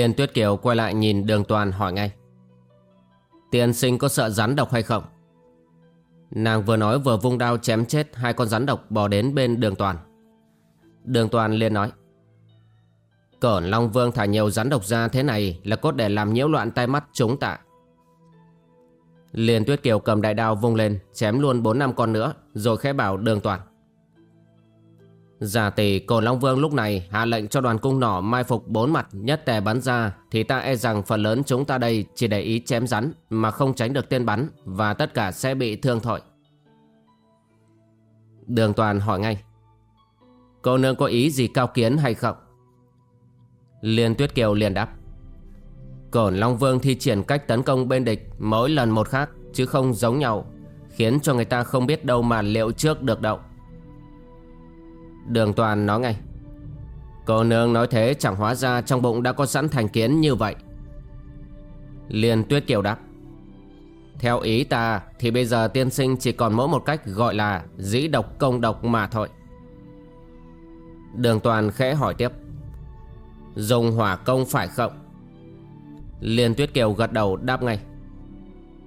Liên Tuyết Kiều quay lại nhìn đường toàn hỏi ngay. Tiên sinh có sợ rắn độc hay không? Nàng vừa nói vừa vung đao chém chết hai con rắn độc bò đến bên đường toàn. Đường toàn liền nói, Cổn Long Vương thả nhiều rắn độc ra thế này là cốt để làm nhiễu loạn tai mắt chúng ta. Liên Tuyết Kiều cầm đại đao vung lên, chém luôn bốn năm con nữa, rồi khẽ bảo đường toàn Giả tỷ cổ Long Vương lúc này hạ lệnh cho đoàn cung nỏ mai phục bốn mặt nhất tề bắn ra, thì ta e rằng phần lớn chúng ta đây chỉ để ý chém rắn mà không tránh được tên bắn và tất cả sẽ bị thương thội. Đường Toàn hỏi ngay. Cô nương có ý gì cao kiến hay không? Liên Tuyết Kiều liền đáp. Cổn Long Vương thi triển cách tấn công bên địch mỗi lần một khác, chứ không giống nhau, khiến cho người ta không biết đâu mà liệu trước được đâu. Đường toàn nói ngay. Cô nương nói thế chẳng hóa ra trong bụng đã có sẵn thành kiến như vậy. Liên tuyết kiều đáp. Theo ý ta thì bây giờ tiên sinh chỉ còn mỗi một cách gọi là dĩ độc công độc mà thôi. Đường toàn khẽ hỏi tiếp. Dùng hỏa công phải không? Liên tuyết kiều gật đầu đáp ngay.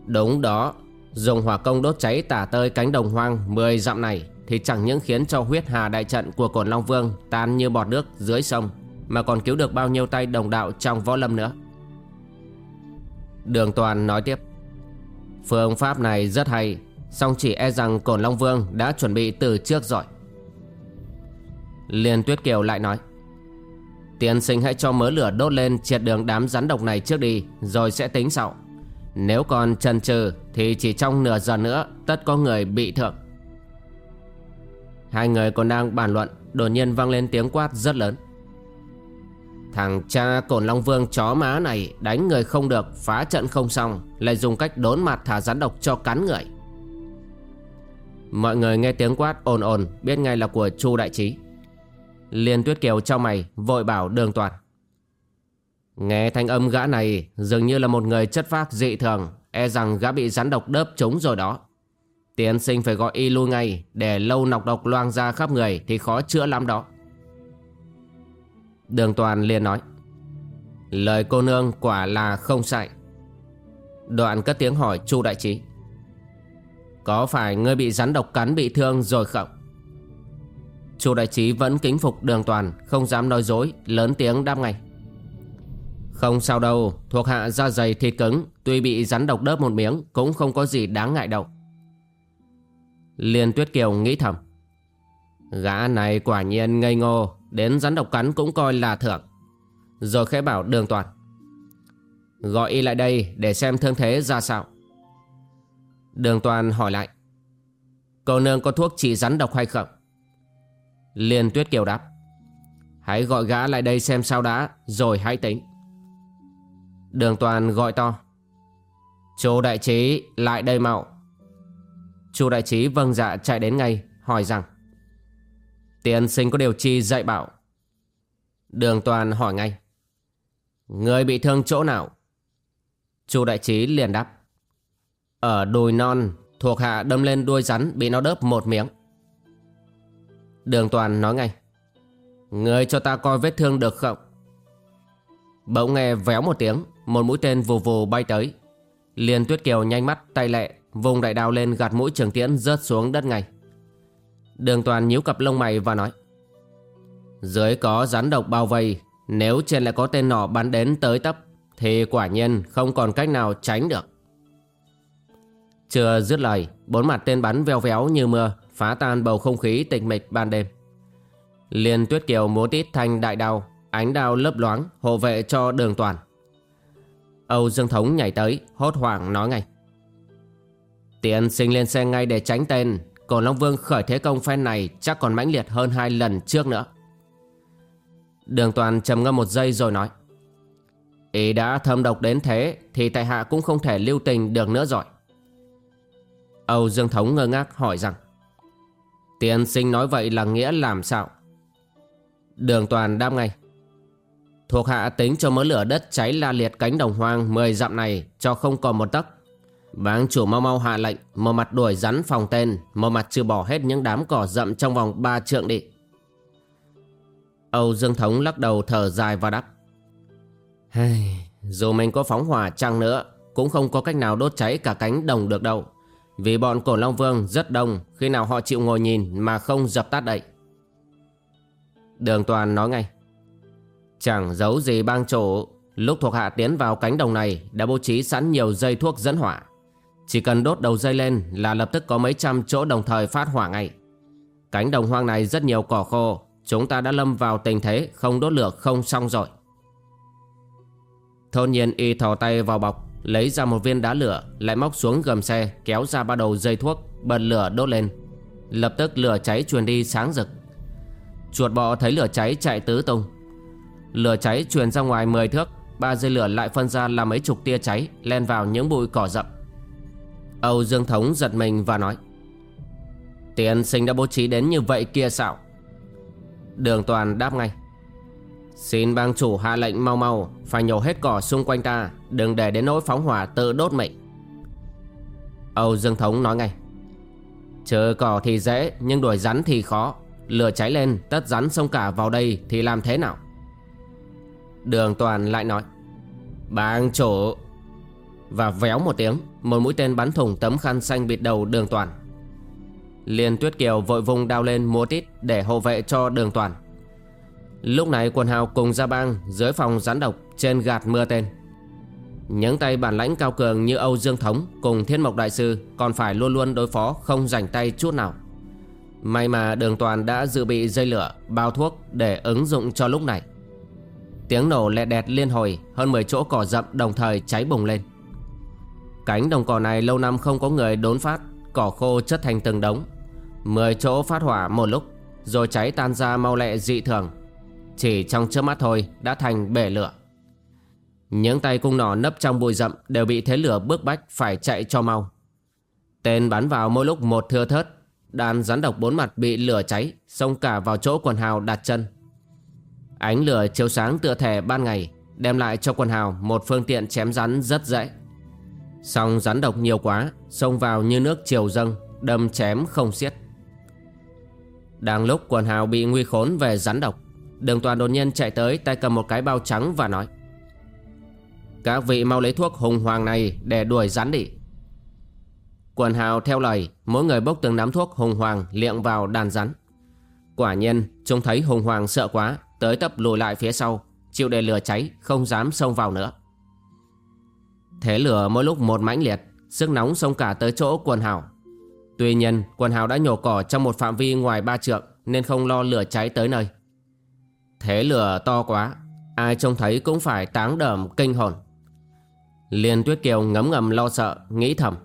Đúng đó, Dùng hỏa công đốt cháy tả tơi cánh đồng hoang 10 dặm này thì chẳng những khiến cho huyết hà đại trận của cổn Long Vương tan như bọt nước dưới sông, mà còn cứu được bao nhiêu tay đồng đạo trong võ lâm nữa. Đường Toàn nói tiếp, Phương pháp này rất hay, song chỉ e rằng cổn Long Vương đã chuẩn bị từ trước rồi Liên Tuyết Kiều lại nói, Tiên sinh hãy cho mớ lửa đốt lên triệt đường đám rắn độc này trước đi, Rồi sẽ tính sau Nếu còn chần chừ Thì chỉ trong nửa giờ nữa, Tất có người bị thượng. Hai người còn đang bàn luận, Đột nhiên vang lên tiếng quát rất lớn. Thằng cha cổn Long Vương chó má này Đánh người không được, Phá trận không xong, Lại dùng cách đốn mặt thả rắn độc cho cắn người. Mọi người nghe tiếng quát ồn ồn, Biết ngay là của Chu Đại Trí. Liên Tuyết Kiều trong mày, Vội bảo đường toàn. Nghe thanh âm gã này, Dường như là một người chất phác dị thường E rằng gã bị rắn độc đớp trúng rồi đó. Tiên sinh phải gọi y lui ngay, Để lâu nọc độc loang ra khắp người Thì khó chữa lắm đó. Đường toàn liền nói, Lời cô nương quả là không sai. Đoạn cất tiếng hỏi Chu Đại Trí, Có phải ngươi bị rắn độc cắn bị thương rồi không? Chu Đại Trí vẫn kính phục đường toàn, Không dám nói dối, Lớn tiếng đáp ngay, Không sao đâu, Thuộc hạ da dày thịt cứng, Tuy bị rắn độc đớp một miếng Cũng không có gì đáng ngại đâu. Liên Tuyết Kiều nghĩ thầm. Gã này quả nhiên ngây ngô, Đến rắn độc cắn cũng coi là thưởng. Rồi khẽ bảo đường toàn. Gọi y lại đây để xem thương thế ra sao. Đường toàn hỏi lại. Cô nương có thuốc trị rắn độc hay không? Liên Tuyết Kiều đáp. Hãy gọi gã lại đây xem sao đã, Rồi hãy tính. Đường toàn gọi to. Chú đại trí, lại đây mạo Chu đại trí vâng dạ chạy đến ngay, Hỏi rằng Tiền sinh có điều chi dạy bảo? Đường toàn hỏi ngay, Người bị thương chỗ nào? Chu đại trí liền đáp, Ở đùi non Thuộc hạ đâm lên đuôi rắn Bị nó đớp một miếng. Đường toàn nói ngay, Người cho ta coi vết thương được không? Bỗng nghe véo một tiếng, Một mũi tên vù vù bay tới, Liền tuyết kiều nhanh mắt tay lẹ Vùng đại đao lên gạt mũi trường tiễn rớt xuống đất ngay. Đường toàn nhíu cặp lông mày và nói, Dưới có rắn độc bao vây, Nếu trên lại có tên nọ bắn đến tới tấp, Thì quả nhiên không còn cách nào tránh được. Chưa dứt lời, Bốn mặt tên bắn veo véo như mưa, Phá tan bầu không khí tịch mịch ban đêm. Liên tuyết kiều múa tít thành đại đao, Ánh đao lấp loáng, hộ vệ cho đường toàn. Âu Dương Thống nhảy tới, Hốt hoảng nói ngay Tiền sinh lên xe ngay để tránh tên. Cổ Long Vương khởi thế công phen này Chắc còn mãnh liệt hơn hai lần trước nữa. Đường toàn trầm ngâm một giây rồi nói, Ý đã thâm độc đến thế Thì tại hạ cũng không thể lưu tình được nữa rồi. Âu Dương Thống ngơ ngác hỏi rằng Tiên sinh nói vậy là nghĩa làm sao? Đường toàn đáp ngay, Thuộc hạ tính cho mớ lửa đất cháy la liệt cánh đồng hoang 10 dặm này cho không còn một tấc. Bang chủ mau mau hạ lệnh Một mặt đuổi rắn phòng tên Một mặt trừ bỏ hết những đám cỏ rậm trong vòng ba trượng đi. Âu Dương Thống lắc đầu thở dài và đáp. Hey, Dù mình có phóng hỏa chăng nữa Cũng không có cách nào đốt cháy cả cánh đồng được đâu. Vì bọn cổ Long Vương rất đông Khi nào họ chịu ngồi nhìn mà không dập tắt đậy. Đường Toàn nói ngay. Chẳng giấu gì bang chủ Lúc thuộc hạ tiến vào cánh đồng này Đã bố trí sẵn nhiều dây thuốc dẫn hỏa. Chỉ cần đốt đầu dây lên Là lập tức có mấy trăm chỗ đồng thời phát hỏa ngay. Cánh đồng hoang này rất nhiều cỏ khô, Chúng ta đã lâm vào tình thế Không đốt lửa không xong rồi. Thôn nhiên y thò tay vào bọc, Lấy ra một viên đá lửa, Lại móc xuống gầm xe, Kéo ra ba đầu dây thuốc, Bật lửa đốt lên. Lập tức lửa cháy truyền đi sáng rực. Chuột bọ thấy lửa cháy chạy tứ tung. Lửa cháy truyền ra ngoài 10 thước, Ba dây lửa lại phân ra làm mấy chục tia cháy, Len vào những bụi cỏ rậm. Âu Dương Thống giật mình và nói, Tiền sinh đã bố trí đến như vậy kia sao? Đường toàn đáp ngay, Xin bang chủ hạ lệnh mau mau, Phải nhổ hết cỏ xung quanh ta, Đừng để đến nỗi phóng hỏa tự đốt mệnh Âu Dương Thống nói ngay Chờ cỏ thì dễ, Nhưng đuổi rắn thì khó. Lửa cháy lên, tất rắn xông cả vào đây Thì làm thế nào? Đường toàn lại nói, Bang chủ Và véo một tiếng một mũi tên bắn thủng tấm khăn xanh bịt đầu đường toàn. Liên tuyết kiều vội vùng đao lên múa tít Để hộ vệ cho đường toàn. Lúc này quần hào cùng ra bang Dưới phòng rắn độc trên gạt mưa tên. Những tay bản lãnh cao cường như Âu Dương Thống Cùng Thiên Mộc Đại Sư Còn phải luôn luôn đối phó không rảnh tay chút nào. May mà đường toàn đã dự bị dây lửa, Bao thuốc để ứng dụng cho lúc này. Tiếng nổ lẹ đẹt liên hồi, Hơn 10 chỗ cỏ rậm đồng thời cháy bùng lên. Cánh đồng cỏ này lâu năm không có người đốn phát, Cỏ khô chất thành từng đống. 10 chỗ phát hỏa một lúc, Rồi cháy tan ra mau lẹ dị thường. Chỉ trong chớp mắt thôi, Đã thành bể lửa. Những tay cung nỏ nấp trong bụi rậm Đều bị thế lửa bước bách phải chạy cho mau. Tên bắn vào mỗi lúc một thưa thớt, Đàn rắn độc bốn mặt bị lửa cháy, Xông cả vào chỗ quần hào đặt chân. Ánh lửa chiếu sáng tựa thể ban ngày, Đem lại cho quần hào một phương tiện chém rắn rất dễ. Song rắn độc nhiều quá, Xông vào như nước chiều dâng, Đâm chém không xiết. Đang lúc quần hào bị nguy khốn về rắn độc, Đường toàn đột nhiên chạy tới tay cầm một cái bao trắng và nói, Các vị mau lấy thuốc hùng hoàng này để đuổi rắn đi. Quần hào theo lời, Mỗi người bốc từng nắm thuốc hùng hoàng liệng vào đàn rắn. Quả nhiên, chúng thấy hùng hoàng sợ quá, Tới tập lùi lại phía sau, Chịu để lửa cháy, không dám xông vào nữa. Thế lửa mỗi lúc một mãnh liệt, Sức nóng xông cả tới chỗ quần hào. Tuy nhiên, quần hào đã nhổ cỏ trong một phạm vi ngoài ba trượng Nên không lo lửa cháy tới nơi. Thế lửa to quá, Ai trông thấy cũng phải táng đờm kinh hồn. Liên Tuyết Kiều ngấm ngầm lo sợ, Nghĩ thầm.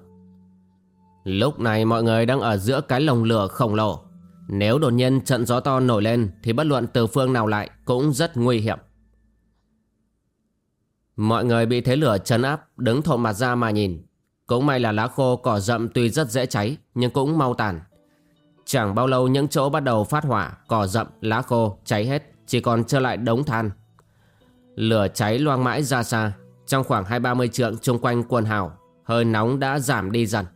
Lúc này mọi người đang ở giữa cái lồng lửa khổng lồ. Nếu đột nhiên trận gió to nổi lên Thì bất luận từ phương nào lại Cũng rất nguy hiểm. Mọi người bị thế lửa chấn áp Đứng thộn mặt ra mà nhìn. Cũng may là lá khô cỏ rậm tuy rất dễ cháy Nhưng cũng mau tàn. Chẳng bao lâu những chỗ bắt đầu phát hỏa Cỏ rậm, lá khô, cháy hết Chỉ còn trơ lại đống than. Lửa cháy loang mãi ra xa Trong khoảng hai ba mươi trượng chung quanh quần hào Hơi nóng đã giảm đi dần.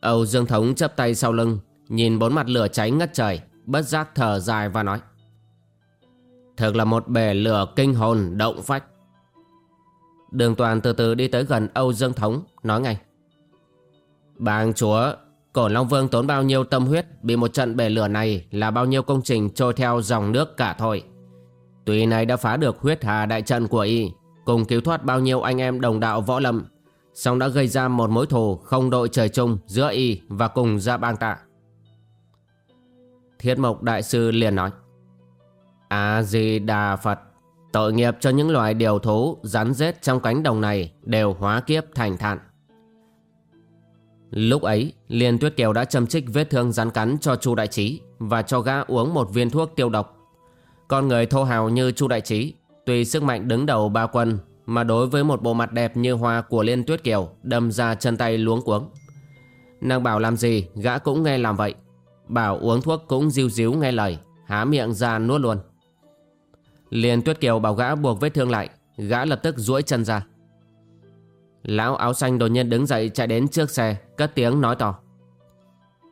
Âu Dương Thống chấp tay sau lưng Nhìn bốn mặt lửa cháy ngất trời Bất giác thở dài và nói Thực là một bể lửa kinh hồn động phách. Đường toàn từ từ đi tới gần Âu Dương Thống, Nói ngay Bàng chúa, Cổ Long Vương tốn bao nhiêu tâm huyết, Bị một trận bể lửa này Là bao nhiêu công trình trôi theo dòng nước cả thôi Tuy này đã phá được huyết hà đại trận của y, Cùng cứu thoát bao nhiêu anh em đồng đạo võ lâm, song đã gây ra một mối thù không đội trời chung giữa y và cùng gia bang tạ. Thiết mộc đại sư liền nói A-di-đà Phật Tội nghiệp cho những loài điều thú rắn rết trong cánh đồng này đều hóa kiếp thành thản. Lúc ấy, Liên Tuyết Kiều đã châm trích vết thương rắn cắn cho Chu Đại Trí và cho gã uống một viên thuốc tiêu độc. Con người thô hào như Chu Đại Trí, tuy sức mạnh đứng đầu ba quân mà đối với một bộ mặt đẹp như hoa của Liên Tuyết Kiều đâm ra chân tay luống cuống. Nàng bảo làm gì gã cũng nghe làm vậy. Bảo uống thuốc cũng diêu díu nghe lời, há miệng ra nuốt luôn. Liên Tuyết Kiều bảo gã buộc vết thương lại, gã lập tức duỗi chân ra. Lão áo xanh đột nhiên đứng dậy chạy đến trước xe, cất tiếng nói to.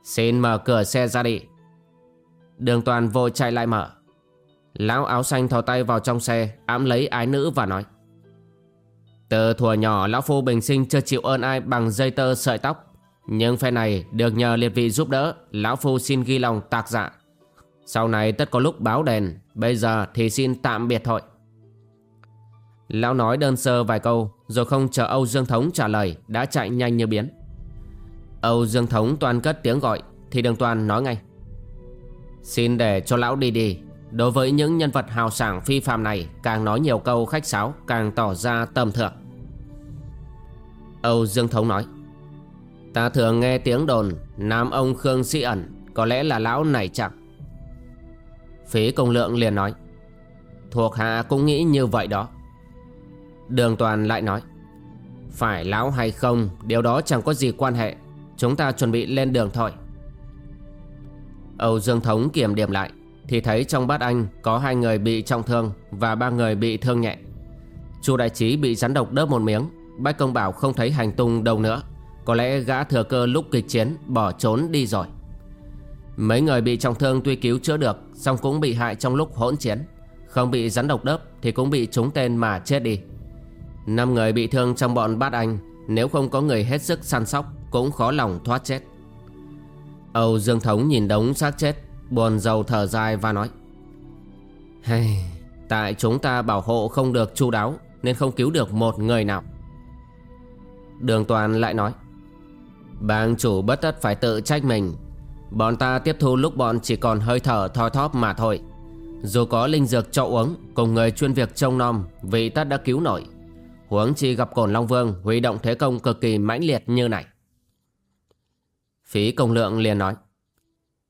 Xin mở cửa xe ra đi. Đường toàn vội chạy lại mở. Lão áo xanh thò tay vào trong xe, ám lấy ái nữ và nói. Từ thuở nhỏ lão phu bình sinh chưa chịu ơn ai bằng dây tơ sợi tóc Nhưng phe này được nhờ liệt vị giúp đỡ Lão phu xin ghi lòng tạc dạ sau này tất có lúc báo đèn, Bây giờ thì xin tạm biệt thôi. Lão nói đơn sơ vài câu, Rồi không chờ Âu Dương Thống trả lời, Đã chạy nhanh như biến. Âu Dương Thống toàn cất tiếng gọi, Thì đường toàn nói ngay. Xin để cho lão đi đi, Đối với những nhân vật hào sảng phi phàm này, Càng nói nhiều câu khách sáo, Càng tỏ ra tầm thượng. Âu Dương Thống nói, Ta thường nghe tiếng đồn, Nam ông Khương Sĩ ẩn, Có lẽ là lão này chẳng Phí công lượng liền nói. Thuộc hạ cũng nghĩ như vậy đó. Đường toàn lại nói, Phải lão hay không, Điều đó chẳng có gì quan hệ, Chúng ta chuẩn bị lên đường thôi. Âu Dương Thống kiểm điểm lại, Thì thấy trong bát anh Có hai người bị trọng thương Và ba người bị thương nhẹ. Chu đại trí bị rắn độc đớp một miếng, Bách công bảo không thấy hành tung đâu nữa, Có lẽ gã thừa cơ lúc kịch chiến Bỏ trốn đi rồi. Mấy người bị trọng thương tuy cứu chữa được song cũng bị hại trong lúc hỗn chiến. Không bị rắn độc đớp Thì cũng bị trúng tên mà chết đi. Năm người bị thương trong bọn bát anh Nếu không có người hết sức săn sóc Cũng khó lòng thoát chết. Âu Dương Thống nhìn đống xác chết Buồn rầu thở dài và nói hey, Tại chúng ta bảo hộ không được chu đáo Nên không cứu được một người nào. Đường Toàn lại nói Bang chủ bất tất phải tự trách mình Bọn ta tiếp thu lúc bọn chỉ còn hơi thở thoi thóp mà thôi. Dù có linh dược cho uống, Cùng người chuyên việc trông nom, vị tất đã cứu nổi. Huống chi gặp cổn Long Vương, Huy động thế công cực kỳ mãnh liệt như này. Phí công lượng liền nói,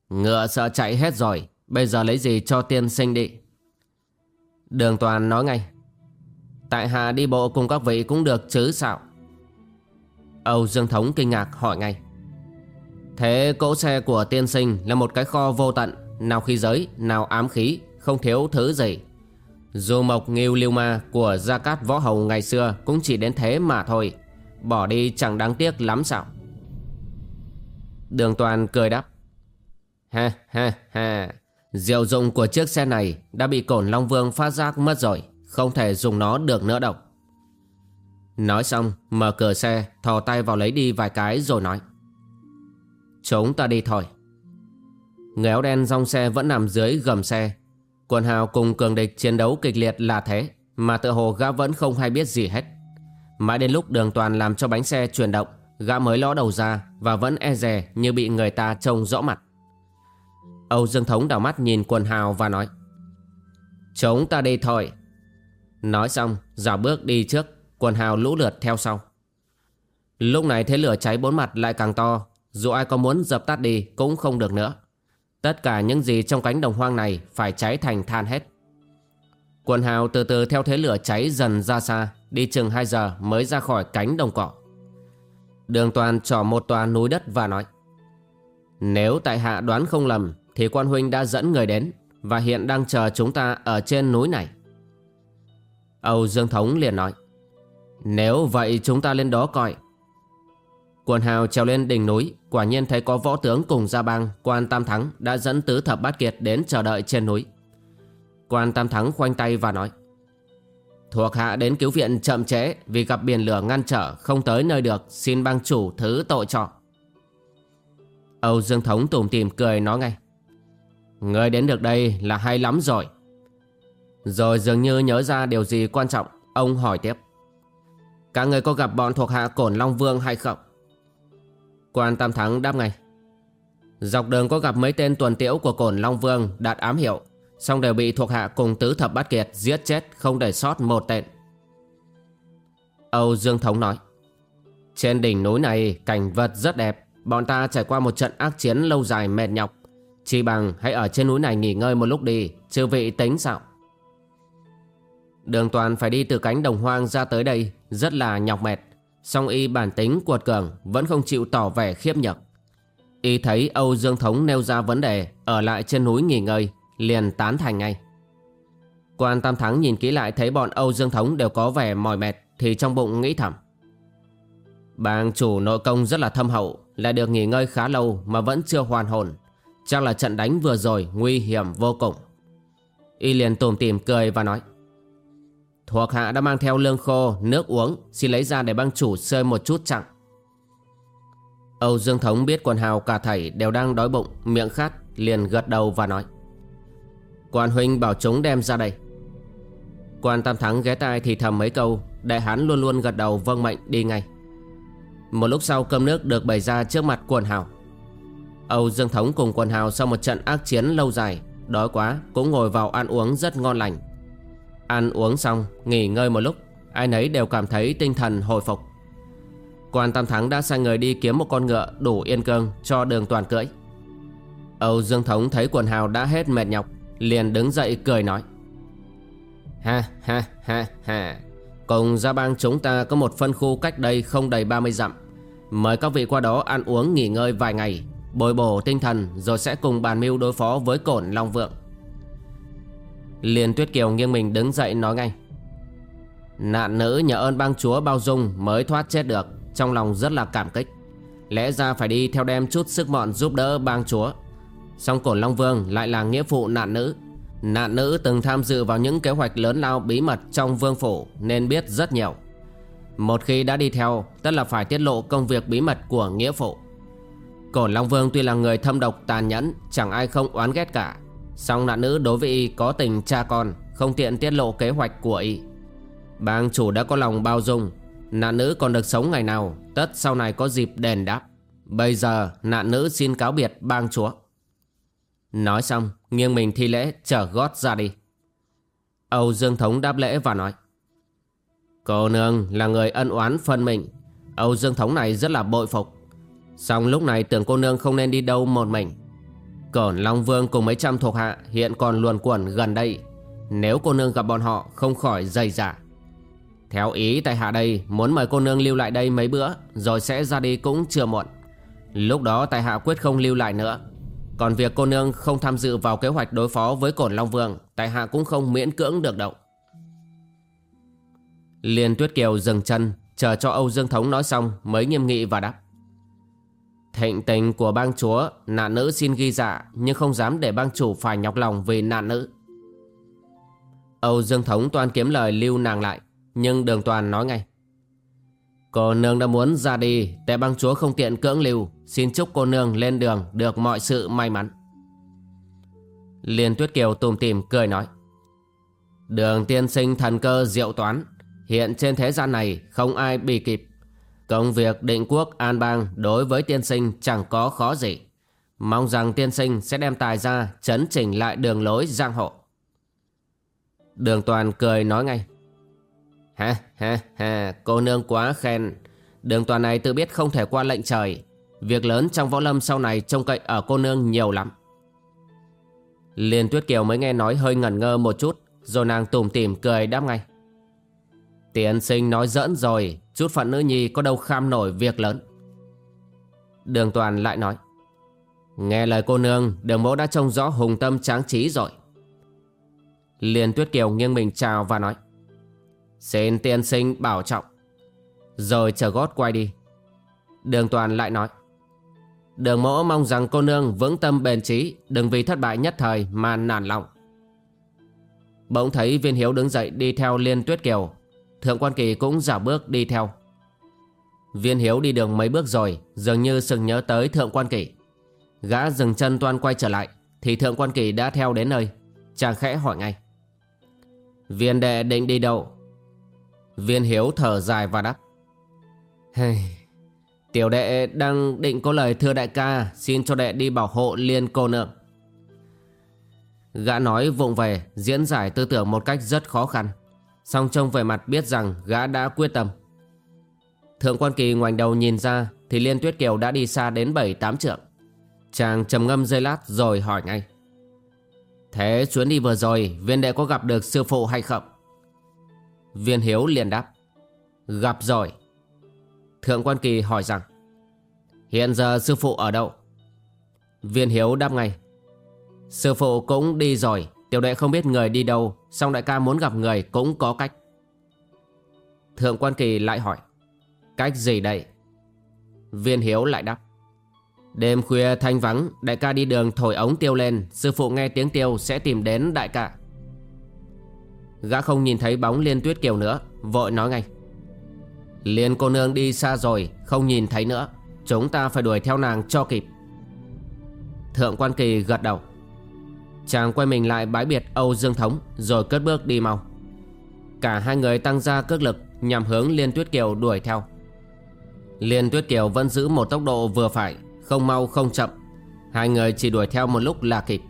Ngựa sợ chạy hết rồi, Bây giờ lấy gì cho tiên sinh đi? Đường toàn nói ngay, Tại hạ đi bộ cùng các vị cũng được chứ sao? Âu Dương Thống kinh ngạc hỏi ngay Thế cỗ xe của tiên sinh là một cái kho vô tận. Nào khí giới, nào ám khí Không thiếu thứ gì. Dù mộc nghiêu liêu ma của Gia Cát Võ Hầu ngày xưa Cũng chỉ đến thế mà thôi. Bỏ đi chẳng đáng tiếc lắm sao? Đường toàn cười đáp. Ha ha ha Diệu dụng của chiếc xe này Đã bị cổn Long Vương phát giác mất rồi. Không thể dùng nó được nữa đâu. Nói xong mở cửa xe Thò tay vào lấy đi vài cái rồi nói. Chúng ta đi thôi. Người áo đen rong xe vẫn nằm dưới gầm xe. Quần hào cùng cường địch chiến đấu kịch liệt là thế, Mà tự hồ gã vẫn không hay biết gì hết. Mãi đến lúc đường toàn làm cho bánh xe chuyển động, Gã mới ló đầu ra Và vẫn e dè như bị người ta trông rõ mặt. Âu Dương Thống đảo mắt nhìn quần hào và nói Chúng ta đi thôi. Nói xong, dạo bước đi trước, Quần hào lũ lượt theo sau. Lúc này thế lửa cháy bốn mặt lại càng to dù ai có muốn dập tắt đi, cũng không được nữa. Tất cả những gì trong cánh đồng hoang này Phải cháy thành than hết. Quần hào từ từ theo thế lửa cháy dần ra xa, Đi chừng 2 giờ mới ra khỏi cánh đồng cỏ. Đường toàn trỏ một tòa núi đất và nói, Nếu tại hạ đoán không lầm, Thì quan huynh đã dẫn người đến Và hiện đang chờ chúng ta ở trên núi này. Âu Dương Thống liền nói, nếu vậy chúng ta lên đó coi. Quần hào trèo lên đỉnh núi Quả nhiên thấy có võ tướng cùng gia bang Quan Tam Thắng đã dẫn tứ thập bát kiệt Đến chờ đợi trên núi Quan Tam Thắng khoanh tay và nói Thuộc hạ đến cứu viện chậm trễ Vì gặp biển lửa ngăn trở Không tới nơi được Xin bang chủ thứ tội cho Âu Dương Thống tủm tìm cười nói ngay. Người đến được đây là hay lắm rồi. Rồi dường như nhớ ra điều gì quan trọng, ông hỏi tiếp. Các người có gặp bọn thuộc hạ Cổn Long Vương hay không? Quan Tam Thắng đáp ngay. Dọc đường có gặp mấy tên tuần tiễu của Cổn Long Vương đạt ám hiệu, xong đều bị thuộc hạ cùng tứ thập bát kiệt giết chết không để sót một tên. Âu Dương Thống nói. Trên đỉnh núi này cảnh vật rất đẹp, bọn ta trải qua một trận ác chiến lâu dài mệt nhọc. Chỉ bằng hãy ở trên núi này nghỉ ngơi một lúc đi, chư vị tính sao? Đường toàn phải đi từ cánh đồng hoang ra tới đây Rất là nhọc mệt Song y bản tính cuột cường Vẫn không chịu tỏ vẻ khiếp nhược. Y thấy Âu Dương Thống nêu ra vấn đề Ở lại trên núi nghỉ ngơi, Liền tán thành ngay. Quan Tam Thắng nhìn kỹ lại thấy bọn Âu Dương Thống đều có vẻ mỏi mệt Thì trong bụng nghĩ thầm. Bang chủ nội công rất là thâm hậu, Lại được nghỉ ngơi khá lâu mà vẫn chưa hoàn hồn. Chắc là trận đánh vừa rồi nguy hiểm vô cùng. Y liền tùm tìm cười và nói Thuộc hạ đã mang theo lương khô, nước uống Xin lấy ra để băng chủ sơi một chút chẳng Âu Dương Thống biết quần hào cả thảy đều đang đói bụng, miệng khát Liền gật đầu và nói. Quan huynh bảo chúng đem ra đây. Quan Tam Thắng ghé tai thì thầm mấy câu Đại hán luôn luôn gật đầu vâng mệnh đi ngay. Một lúc sau cơm nước được bày ra trước mặt quần hào. Âu Dương Thống cùng quần hào sau một trận ác chiến lâu dài Đói quá cũng ngồi vào ăn uống rất ngon lành. Ăn uống xong, Nghỉ ngơi một lúc, Ai nấy đều cảm thấy tinh thần hồi phục. Quan Tam Thắng đã sai người đi kiếm một con ngựa đủ yên cương cho đường toàn cưỡi. Âu Dương Thống thấy quần hào đã hết mệt nhọc, Liền đứng dậy cười nói. Ha ha ha ha. Cùng gia bang chúng ta có một phân khu cách đây không đầy 30 dặm. Mời các vị qua đó ăn uống nghỉ ngơi vài ngày, Bồi bổ tinh thần rồi sẽ cùng bàn mưu đối phó với cổn Long Vượng. Liên Tuyết Kiều nghiêng mình đứng dậy nói ngay. Nạn nữ nhờ ơn bang chúa bao dung mới thoát chết được, Trong lòng rất là cảm kích. Lẽ ra phải đi theo đem chút sức mọn giúp đỡ bang chúa. Song cổ Long Vương lại là nghĩa phụ nạn nữ. Nạn nữ từng tham dự vào những kế hoạch lớn lao bí mật trong vương phủ Nên biết rất nhiều. Một khi đã đi theo, Tất là phải tiết lộ công việc bí mật của nghĩa phụ. Cổ Long Vương tuy là người thâm độc tàn nhẫn, Chẳng ai không oán ghét cả. Song nạn nữ đối với y có tình cha con, Không tiện tiết lộ kế hoạch của y. Bang chủ đã có lòng bao dung, Nạn nữ còn được sống ngày nào, Tất sau này có dịp đền đáp. Bây giờ, nạn nữ xin cáo biệt bang chúa. Nói xong, Nghiêng mình thi lễ trở gót ra đi. Âu Dương Thống đáp lễ và nói, Cô nương là người ân oán phân mình Âu Dương Thống này rất là bội phục. Song lúc này tưởng cô nương không nên đi đâu một mình. Cổn Long Vương cùng mấy trăm thuộc hạ hiện còn luồn quẩn gần đây. Nếu cô nương gặp bọn họ không khỏi dày dả Theo ý tại hạ đây, muốn mời cô nương lưu lại đây mấy bữa, Rồi sẽ ra đi cũng chưa muộn. Lúc đó tại hạ quyết không lưu lại nữa. Còn việc cô nương không tham dự vào kế hoạch đối phó với Cổn Long Vương, Tại hạ cũng không miễn cưỡng được động. Liên Tuyết Kiều dừng chân, Chờ cho Âu Dương Thống nói xong mới nghiêm nghị và đáp. Thịnh tình của bang chúa, Nạn nữ xin ghi dạ Nhưng không dám để bang chủ phải nhọc lòng vì nạn nữ. Âu Dương Thống toàn kiếm lời lưu nàng lại, Nhưng đường toàn nói ngay. Cô nương đã muốn ra đi tệ bang chúa không tiện cưỡng lưu. Xin chúc cô nương lên đường, Được mọi sự may mắn. Liên Tuyết Kiều tùm tìm, cười nói. Đường tiên sinh thần cơ diệu toán, Hiện trên thế gian này Không ai bị kịp. Công việc định quốc an bang đối với tiên sinh chẳng có khó gì. Mong rằng tiên sinh sẽ đem tài ra chấn chỉnh lại đường lối giang hộ. Đường toàn cười nói ngay. Ha ha ha, cô nương quá khen. Đường toàn này tự biết không thể qua lệnh trời. Việc lớn trong võ lâm sau này trông cậy ở cô nương nhiều lắm. Liên Tuyết Kiều mới nghe nói hơi ngẩn ngơ một chút, rồi nàng tủm tỉm cười đáp ngay. Tiên sinh nói giỡn rồi, Chút phận nữ nhi có đâu kham nổi việc lớn. Đường toàn lại nói, Nghe lời cô nương, Đường mẫu đã trông rõ hùng tâm tráng trí rồi. Liên tuyết kiều nghiêng mình chào và nói, Xin tiên sinh bảo trọng. Rồi chờ gót quay đi. Đường toàn lại nói, Đường mẫu mong rằng cô nương vững tâm bền trí, Đừng vì thất bại nhất thời mà nản lòng. Bỗng thấy viên hiếu đứng dậy đi theo liên tuyết kiều. Thượng quan kỳ cũng giả bước đi theo. Viên hiếu đi đường mấy bước rồi Dường như sừng nhớ tới thượng quan kỳ. Gã dừng chân toan quay trở lại Thì thượng quan kỳ đã theo đến nơi. Chàng khẽ hỏi ngay. Viên đệ định đi đâu? Viên hiếu thở dài và đáp. Hey, Tiểu đệ đang định có lời thưa đại ca Xin cho đệ đi bảo hộ liên cô nương. Gã nói vụng về Diễn giải tư tưởng một cách rất khó khăn. Song trông về mặt biết rằng gã đã quyết tâm. Thượng quan kỳ ngoảnh đầu nhìn ra Thì Liên Tuyết Kiều đã đi xa đến 7-8 trượng. Chàng trầm ngâm giây lát rồi hỏi ngay. Thế chuyến đi vừa rồi, Viên đệ có gặp được sư phụ hay không? Viên Hiếu liền đáp. Gặp rồi. Thượng quan kỳ hỏi rằng. Hiện giờ sư phụ ở đâu? Viên Hiếu đáp ngay. Sư phụ cũng đi rồi, Tiểu đệ không biết người đi đâu Song đại ca muốn gặp người cũng có cách. Thượng quan kỳ lại hỏi, Cách gì đây? Viên Hiếu lại đáp, Đêm khuya thanh vắng, Đại ca đi đường thổi ống tiêu lên, Sư phụ nghe tiếng tiêu sẽ tìm đến đại ca. Gã không nhìn thấy bóng Liên Tuyết Kiều nữa, Vội nói ngay, Liên cô nương đi xa rồi, Không nhìn thấy nữa, Chúng ta phải đuổi theo nàng cho kịp. Thượng quan kỳ gật đầu Chàng quay mình lại bãi biệt Âu Dương Thống, Rồi cất bước đi mau. Cả hai người tăng ra cước lực, Nhằm hướng Liên Tuyết Kiều đuổi theo. Liên Tuyết Kiều vẫn giữ một tốc độ vừa phải, Không mau, không chậm. Hai người chỉ đuổi theo một lúc là kịp.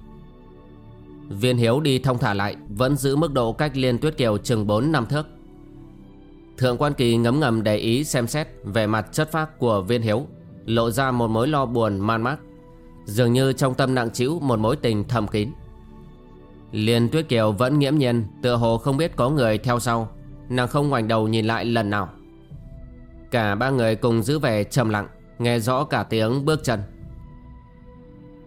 Viên Hiếu đi thông thả lại, Vẫn giữ mức độ cách Liên Tuyết Kiều chừng 4 năm thước. Thượng quan kỳ ngấm ngầm để ý xem xét Về mặt chất phác của Viên Hiếu, Lộ ra một mối lo buồn man mác. Dường như trong tâm nặng chịu một mối tình thầm kín. Liên Tuyết Kiều vẫn nghiễm nhiên, Tựa hồ không biết có người theo sau. Nàng không ngoảnh đầu nhìn lại lần nào. Cả ba người cùng giữ vẻ trầm lặng, Nghe rõ cả tiếng bước chân.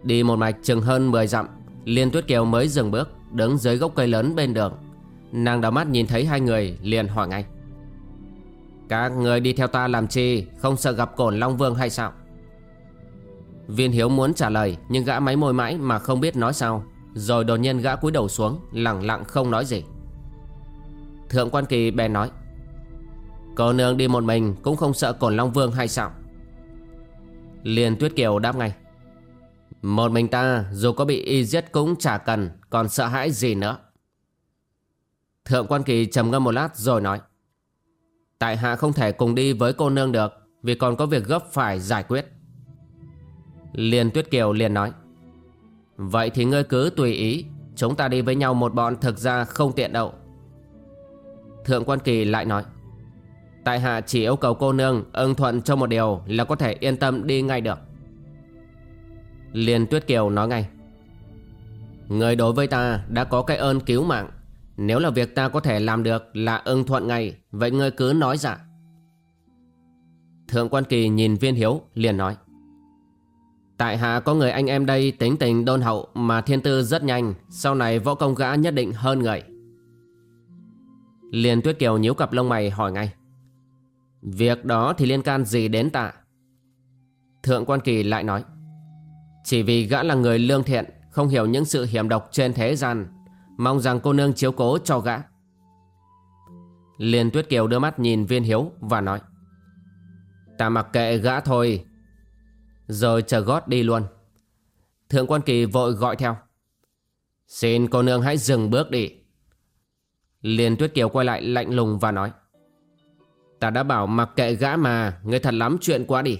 Đi một mạch chừng hơn 10 dặm, Liên Tuyết Kiều mới dừng bước, Đứng dưới gốc cây lớn bên đường. Nàng đảo mắt nhìn thấy hai người, liền hỏi ngay. Các người đi theo ta làm chi? Không sợ gặp cổn Long Vương hay sao? Viên Hiếu muốn trả lời, Nhưng gã máy môi mãi mà không biết nói sao. Rồi đột nhiên gã cúi đầu xuống Lặng lặng không nói gì. Thượng quan kỳ bèn nói, Cô nương đi một mình Cũng không sợ cổn Long Vương hay sao? Liền Tuyết Kiều đáp ngay, Một mình ta, dù có bị y giết cũng chả cần, Còn sợ hãi gì nữa. Thượng quan kỳ trầm ngâm một lát rồi nói, Tại hạ không thể cùng đi với cô nương được, Vì còn có việc gấp phải giải quyết. Liền Tuyết Kiều liền nói Vậy thì ngươi cứ tùy ý. Chúng ta đi với nhau một bọn, thực ra không tiện đâu. Thượng quan kỳ lại nói, Tại hạ chỉ yêu cầu cô nương ưng thuận cho một điều là có thể yên tâm đi ngay được. Liên Tuyết Kiều nói ngay, Người đối với ta đã có cái ơn cứu mạng. Nếu là việc ta có thể làm được là ưng thuận ngay, Vậy ngươi cứ nói dạ Thượng quan kỳ nhìn viên hiếu, liền nói Tại hạ có người anh em đây tính tình đôn hậu mà thiên tư rất nhanh, sau này võ công gã nhất định hơn người. Liên Tuyết Kiều nhíu cặp lông mày hỏi ngay. Việc đó thì liên can gì đến tạ? Thượng quan kỳ lại nói. Chỉ vì gã là người lương thiện, không hiểu những sự hiểm độc trên thế gian, mong rằng cô nương chiếu cố cho gã. Liên Tuyết Kiều đưa mắt nhìn viên hiếu và nói. Ta mặc kệ gã thôi, rồi chờ gót đi luôn. Thượng quan kỳ vội gọi theo. Xin cô nương hãy dừng bước đi. Liên tuyết kiều quay lại lạnh lùng và nói. Ta đã bảo mặc kệ gã mà Ngươi thật lắm chuyện quá đi.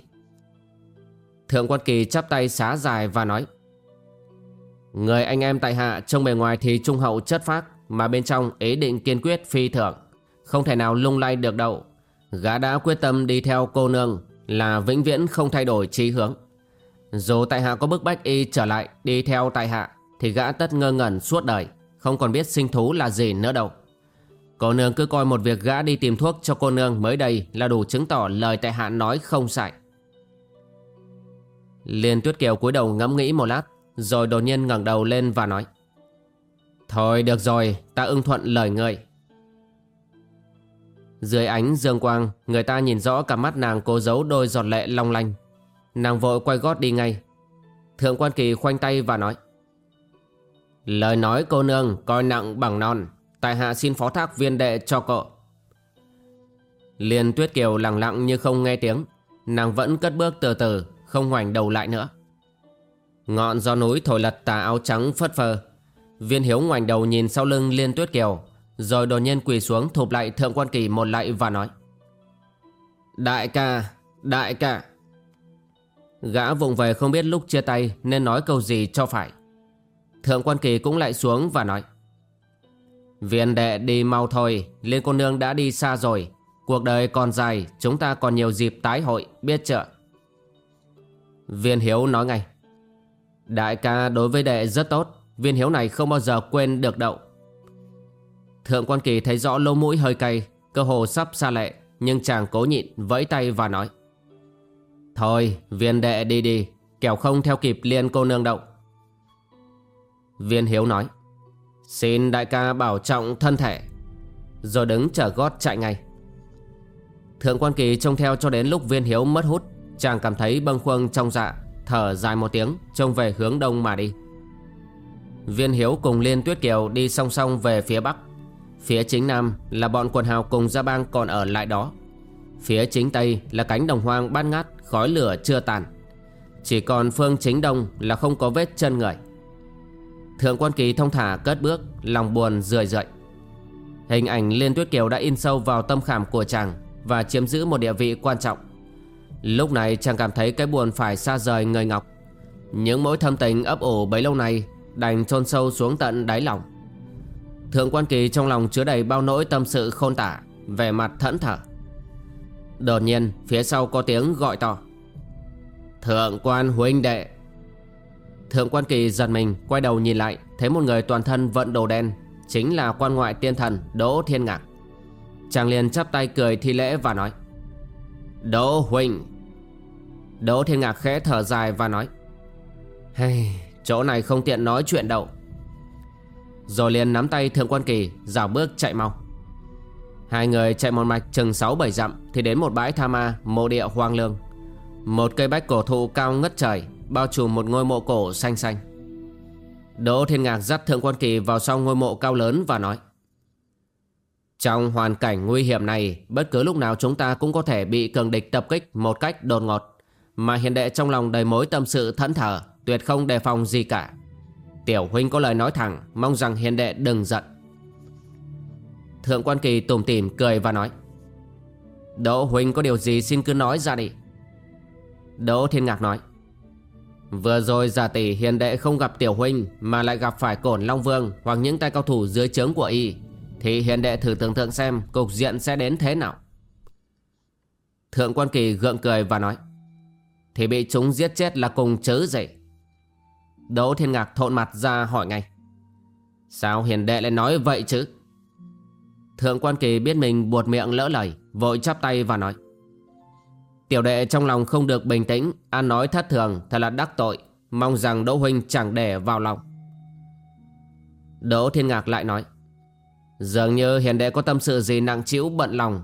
Thượng quan kỳ chắp tay xá dài và nói. Người anh em tại hạ Trông bề ngoài thì trung hậu chất phác, Mà bên trong ý định kiên quyết phi thượng Không thể nào lung lay được đâu. Gã đã quyết tâm đi theo cô nương là vĩnh viễn không thay đổi trí hướng. Dù tại hạ có bức bách y trở lại đi theo tại hạ thì gã tất ngơ ngẩn suốt đời, không còn biết sinh thú là gì nữa đâu. Cô nương cứ coi một việc gã đi tìm thuốc cho cô nương mới đây là đủ chứng tỏ lời tại hạ nói không sai. Liên Tuyết Kiều cúi đầu ngẫm nghĩ một lát, rồi đột nhiên ngẩng đầu lên và nói: "Thôi được rồi, ta ưng thuận lời ngươi." Dưới ánh dương quang, Người ta nhìn rõ cả mắt nàng cố giấu đôi giọt lệ long lanh. Nàng vội quay gót đi ngay. Thượng quan kỳ khoanh tay và nói, Lời nói cô nương coi nặng bằng non, Tại hạ xin phó thác viên đệ cho cậu. Liên tuyết kiều lặng lặng như không nghe tiếng, Nàng vẫn cất bước từ từ, Không ngoảnh đầu lại nữa. Ngọn gió núi thổi lật tà áo trắng phất phơ. Viên hiếu ngoảnh đầu nhìn sau lưng liên tuyết kiều. Rồi đột nhiên quỳ xuống thụp lại thượng quan kỳ một lạy và nói Đại ca, đại ca. Gã vùng về không biết lúc chia tay nên nói câu gì cho phải. Thượng quan kỳ cũng lại xuống và nói Viên đệ đi mau thôi Liên cô nương đã đi xa rồi. Cuộc đời còn dài Chúng ta còn nhiều dịp tái hội Biết chưa? Viên hiếu nói ngay Đại ca đối với đệ rất tốt. Viên hiếu này không bao giờ quên được đậu. Thượng quan kỳ thấy rõ lỗ mũi hơi cay, Cơ hồ sắp xa lệ, Nhưng chàng cố nhịn, vẫy tay và nói. Thôi, viên đệ đi đi, Kẻo không theo kịp liên cô nương động. Viên hiếu nói. Xin đại ca bảo trọng thân thể. Rồi đứng chở gót chạy ngay. Thượng quan kỳ trông theo cho đến lúc viên hiếu mất hút, Chàng cảm thấy bâng khuâng trong dạ Thở dài một tiếng, Trông về hướng đông mà đi. Viên hiếu cùng Liên Tuyết Kiều đi song song về phía bắc. Phía chính nam là bọn quần hào cùng gia bang còn ở lại đó. Phía chính tây là cánh đồng hoang bát ngát, Khói lửa chưa tàn. Chỉ còn phương chính đông là không có vết chân người. Thượng quan kỳ thông thả cất bước, Lòng buồn, rười rượi. Hình ảnh Liên Tuyết Kiều đã in sâu vào tâm khảm của chàng Và chiếm giữ một địa vị quan trọng. Lúc này chàng cảm thấy cái buồn phải xa rời người Ngọc. Những mối thâm tình ấp ủ bấy lâu nay Đành chôn sâu xuống tận đáy lòng. Thượng quan kỳ trong lòng chứa đầy bao nỗi tâm sự khôn tả Về mặt thẫn thở Đột nhiên phía sau có tiếng gọi to. Thượng quan huynh đệ. Thượng quan kỳ giật mình Quay đầu nhìn lại Thấy một người toàn thân vận đồ đen Chính là quan ngoại tiên thần Đỗ Thiên Ngạc. Chàng liền chắp tay cười thi lễ và nói Đỗ huynh. Đỗ Thiên Ngạc khẽ thở dài và nói hey, Chỗ này không tiện nói chuyện đâu. Rồi liền nắm tay Thượng Quan Kỳ Dào bước chạy mau. Hai người chạy một mạch chừng 6-7 dặm Thì đến một bãi tha ma, mộ địa hoang lương. Một cây bách cổ thụ cao ngất trời, Bao trùm một ngôi mộ cổ xanh xanh. Đỗ Thiên Ngạc dắt Thượng Quan Kỳ vào sau ngôi mộ cao lớn và nói, Trong hoàn cảnh nguy hiểm này, Bất cứ lúc nào chúng ta cũng có thể bị cường địch tập kích một cách đột ngột, Mà hiền đệ trong lòng đầy mối tâm sự thẫn thờ, Tuyệt không đề phòng gì cả. Tiểu huynh có lời nói thẳng, Mong rằng hiền đệ đừng giận. Thượng quan kỳ tủm tỉm cười và nói, Đỗ huynh có điều gì xin cứ nói ra đi. Đỗ thiên ngạc nói, Vừa rồi giả tỷ hiền đệ không gặp tiểu huynh Mà lại gặp phải cổn Long Vương Hoặc những tay cao thủ dưới trướng của y, Thì hiền đệ thử tưởng tượng xem Cục diện sẽ đến thế nào. Thượng quan kỳ gượng cười và nói, Thì bị chúng giết chết là cùng chớ dậy Đỗ Thiên Ngạc thộn mặt ra hỏi ngay. Sao hiền đệ lại nói vậy chứ? Thượng quan kỳ biết mình buột miệng lỡ lời, Vội chắp tay và nói. Tiểu đệ trong lòng không được bình tĩnh Ăn nói thất thường, thật là đắc tội, Mong rằng Đỗ Huynh chẳng để vào lòng. Đỗ Thiên Ngạc lại nói. Dường như hiền đệ có tâm sự gì nặng chịu bận lòng.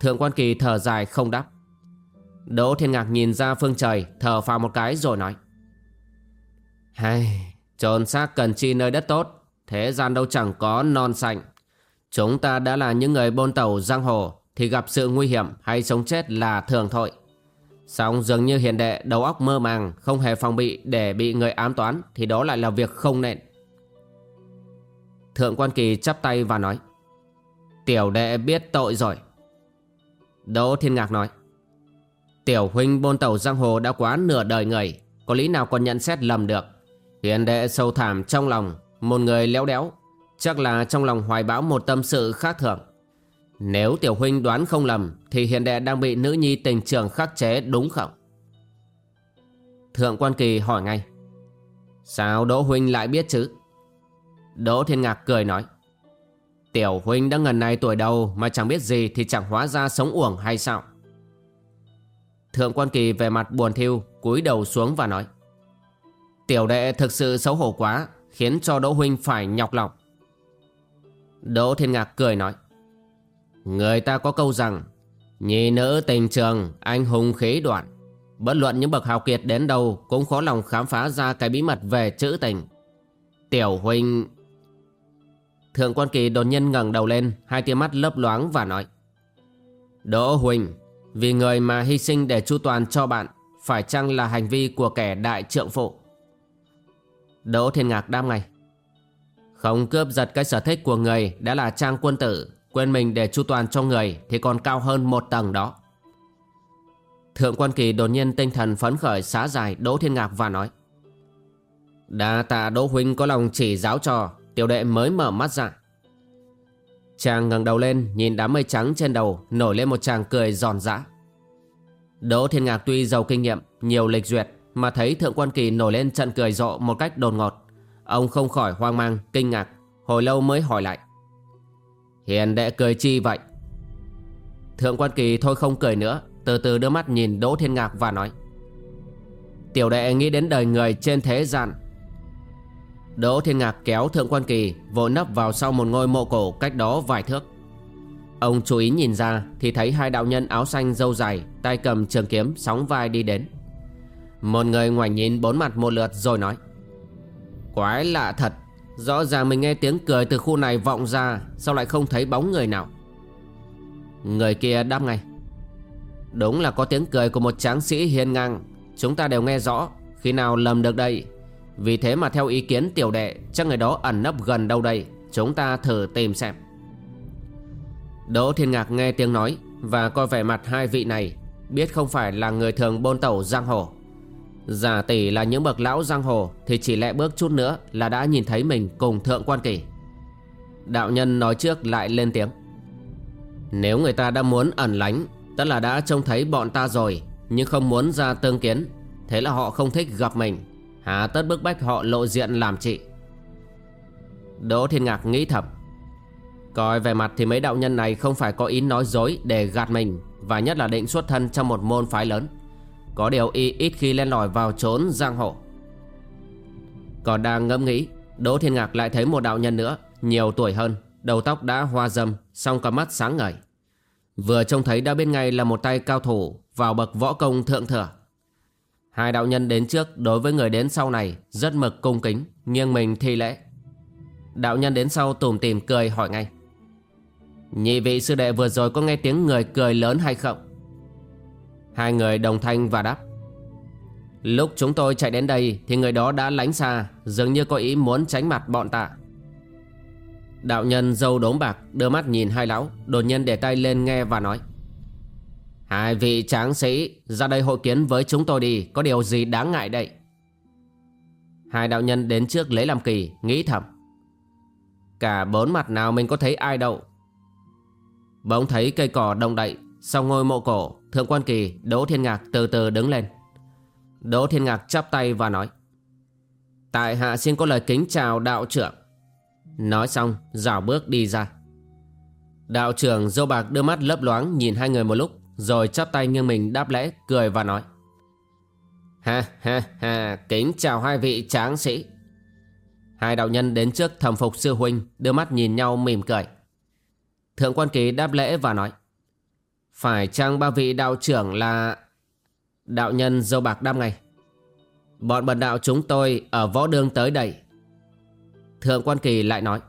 Thượng quan kỳ thở dài không đáp. Đỗ Thiên Ngạc nhìn ra phương trời, Thở phào một cái rồi nói hay, trồn xác cần chi nơi đất tốt, thế gian đâu chẳng có non sạnh Chúng ta đã là những người bôn tàu giang hồ, thì gặp sự nguy hiểm hay sống chết là thường thôi. Song dường như hiền đệ đầu óc mơ màng, không hề phòng bị để bị người ám toán, thì đó lại là việc không nên. Thượng quan kỳ chắp tay và nói, Tiểu đệ biết tội rồi. Đỗ Thiên Ngạc nói, Tiểu huynh bôn tàu giang hồ đã quá nửa đời người, có lý nào còn nhận xét lầm được. Hiền đệ sâu thẳm trong lòng, Một người léo đéo. Chắc là trong lòng hoài bão một tâm sự khác thường. Nếu tiểu huynh đoán không lầm, Thì hiền đệ đang bị nữ nhi tình trường khắc chế đúng không? Thượng quan kỳ hỏi ngay. Sao Đỗ huynh lại biết chứ? Đỗ thiên ngạc cười nói. Tiểu huynh đã ngần này tuổi đầu Mà chẳng biết gì thì chẳng hóa ra sống uổng hay sao? Thượng quan kỳ về mặt buồn thiêu cúi đầu xuống và nói. Tiểu đệ thực sự xấu hổ quá, Khiến cho Đỗ Huynh phải nhọc lòng. Đỗ Thiên Ngạc cười nói, Người ta có câu rằng, Nhị nữ tình trường, Anh hùng khí đoạn. Bất luận những bậc hào kiệt đến đâu Cũng khó lòng khám phá ra cái bí mật về chữ tình. Tiểu Huynh, Thượng quan kỳ đột nhiên ngẩng đầu lên, Hai tia mắt lấp loáng và nói, Đỗ Huynh, Vì người mà hy sinh để chu toàn cho bạn, Phải chăng là hành vi của kẻ đại trượng phụ? Đỗ Thiên Ngạc đam ngay. Không cướp giật cái sở thích của người Đã là trang quân tử Quên mình để chu toàn cho người Thì còn cao hơn một tầng đó. Thượng quan kỳ đột nhiên tinh thần phấn khởi xá dài Đỗ Thiên Ngạc và nói. Đa tạ Đỗ Huynh có lòng chỉ giáo trò, Tiểu đệ mới mở mắt ra. Chàng ngẩng đầu lên Nhìn đám mây trắng trên đầu Nổi lên một chàng cười giòn giã. Đỗ Thiên Ngạc tuy giàu kinh nghiệm Nhiều lịch duyệt mà thấy Thượng quan kỳ nổi lên trận cười rộ Một cách đồn ngọt, Ông không khỏi hoang mang, kinh ngạc Hồi lâu mới hỏi lại. Hiền đệ cười chi vậy? Thượng quan kỳ thôi không cười nữa Từ từ đưa mắt nhìn Đỗ Thiên Ngạc và nói. Tiểu đệ nghĩ đến đời người trên thế gian. Đỗ Thiên Ngạc kéo Thượng Quan Kỳ Vội nấp vào sau một ngôi mộ cổ cách đó vài thước. Ông chú ý nhìn ra Thì thấy hai đạo nhân áo xanh dâu dài Tay cầm trường kiếm sóng vai đi đến. Một người ngoảnh nhìn bốn mặt một lượt rồi nói. Quái lạ thật, Rõ ràng mình nghe tiếng cười từ khu này vọng ra, Sao lại không thấy bóng người nào? Người kia đáp ngay. Đúng là có tiếng cười của một tráng sĩ hiên ngang, Chúng ta đều nghe rõ, Khi nào lầm được đây? Vì thế mà theo ý kiến tiểu đệ, Chắc người đó ẩn nấp gần đâu đây, Chúng ta thử tìm xem. Đỗ Thiên Ngạc nghe tiếng nói Và coi vẻ mặt hai vị này, Biết không phải là người thường bôn tẩu giang hồ. Giả tỷ là những bậc lão giang hồ Thì chỉ lẽ bước chút nữa Là đã nhìn thấy mình cùng thượng quan kỳ. Đạo nhân nói trước lại lên tiếng. Nếu người ta đã muốn ẩn lánh, Tức là đã trông thấy bọn ta rồi, Nhưng không muốn ra tương kiến, Thế là họ không thích gặp mình Hà tất bức bách họ lộ diện làm chị. Đỗ Thiên Ngạc nghĩ thầm. Coi về mặt thì mấy đạo nhân này không phải có ý nói dối để gạt mình, Và nhất là định xuất thân trong một môn phái lớn. Có điều y ít khi len lỏi vào trốn giang hồ. Còn đang ngẫm nghĩ Đỗ Thiên Ngạc lại thấy một đạo nhân nữa Nhiều tuổi hơn Đầu tóc đã hoa râm, Song có mắt sáng ngời. Vừa trông thấy đã bên ngay là một tay cao thủ Vào bậc võ công thượng thừa. Hai đạo nhân đến trước Đối với người đến sau này Rất mực cung kính Nghiêng mình thi lễ. Đạo nhân đến sau tủm tìm cười hỏi ngay. Nhị vị sư đệ vừa rồi có nghe tiếng người cười lớn hay không? Hai người đồng thanh và đáp. Lúc chúng tôi chạy đến đây Thì người đó đã lánh xa, Dường như có ý muốn tránh mặt bọn ta. Đạo nhân dâu đốm bạc Đưa mắt nhìn hai lão, Đột nhiên để tay lên nghe và nói. Hai vị tráng sĩ, Ra đây hội kiến với chúng tôi đi, Có điều gì đáng ngại đây? Hai đạo nhân đến trước lấy làm kỳ, Nghĩ thầm. Cả bốn mặt nào mình có thấy ai đâu. Bỗng thấy cây cỏ đông đậy, Sau ngôi mộ cổ Thượng quan kỳ Đỗ Thiên Ngạc từ từ đứng lên. Đỗ Thiên Ngạc chắp tay và nói, Tại hạ xin có lời kính chào đạo trưởng. Nói xong dạo bước đi ra. Đạo trưởng dâu bạc đưa mắt lấp loáng nhìn hai người một lúc, Rồi chắp tay nghiêng mình đáp lễ, cười và nói, Ha ha ha, kính chào hai vị tráng sĩ. Hai đạo nhân đến trước thẩm phục sư huynh, Đưa mắt nhìn nhau mỉm cười. Thượng quan kỳ đáp lễ và nói phải chăng ba vị đạo trưởng là Đạo nhân dâu bạc đam ngay? Bọn bần đạo chúng tôi ở võ đường tới đây. Thượng quan kỳ lại nói,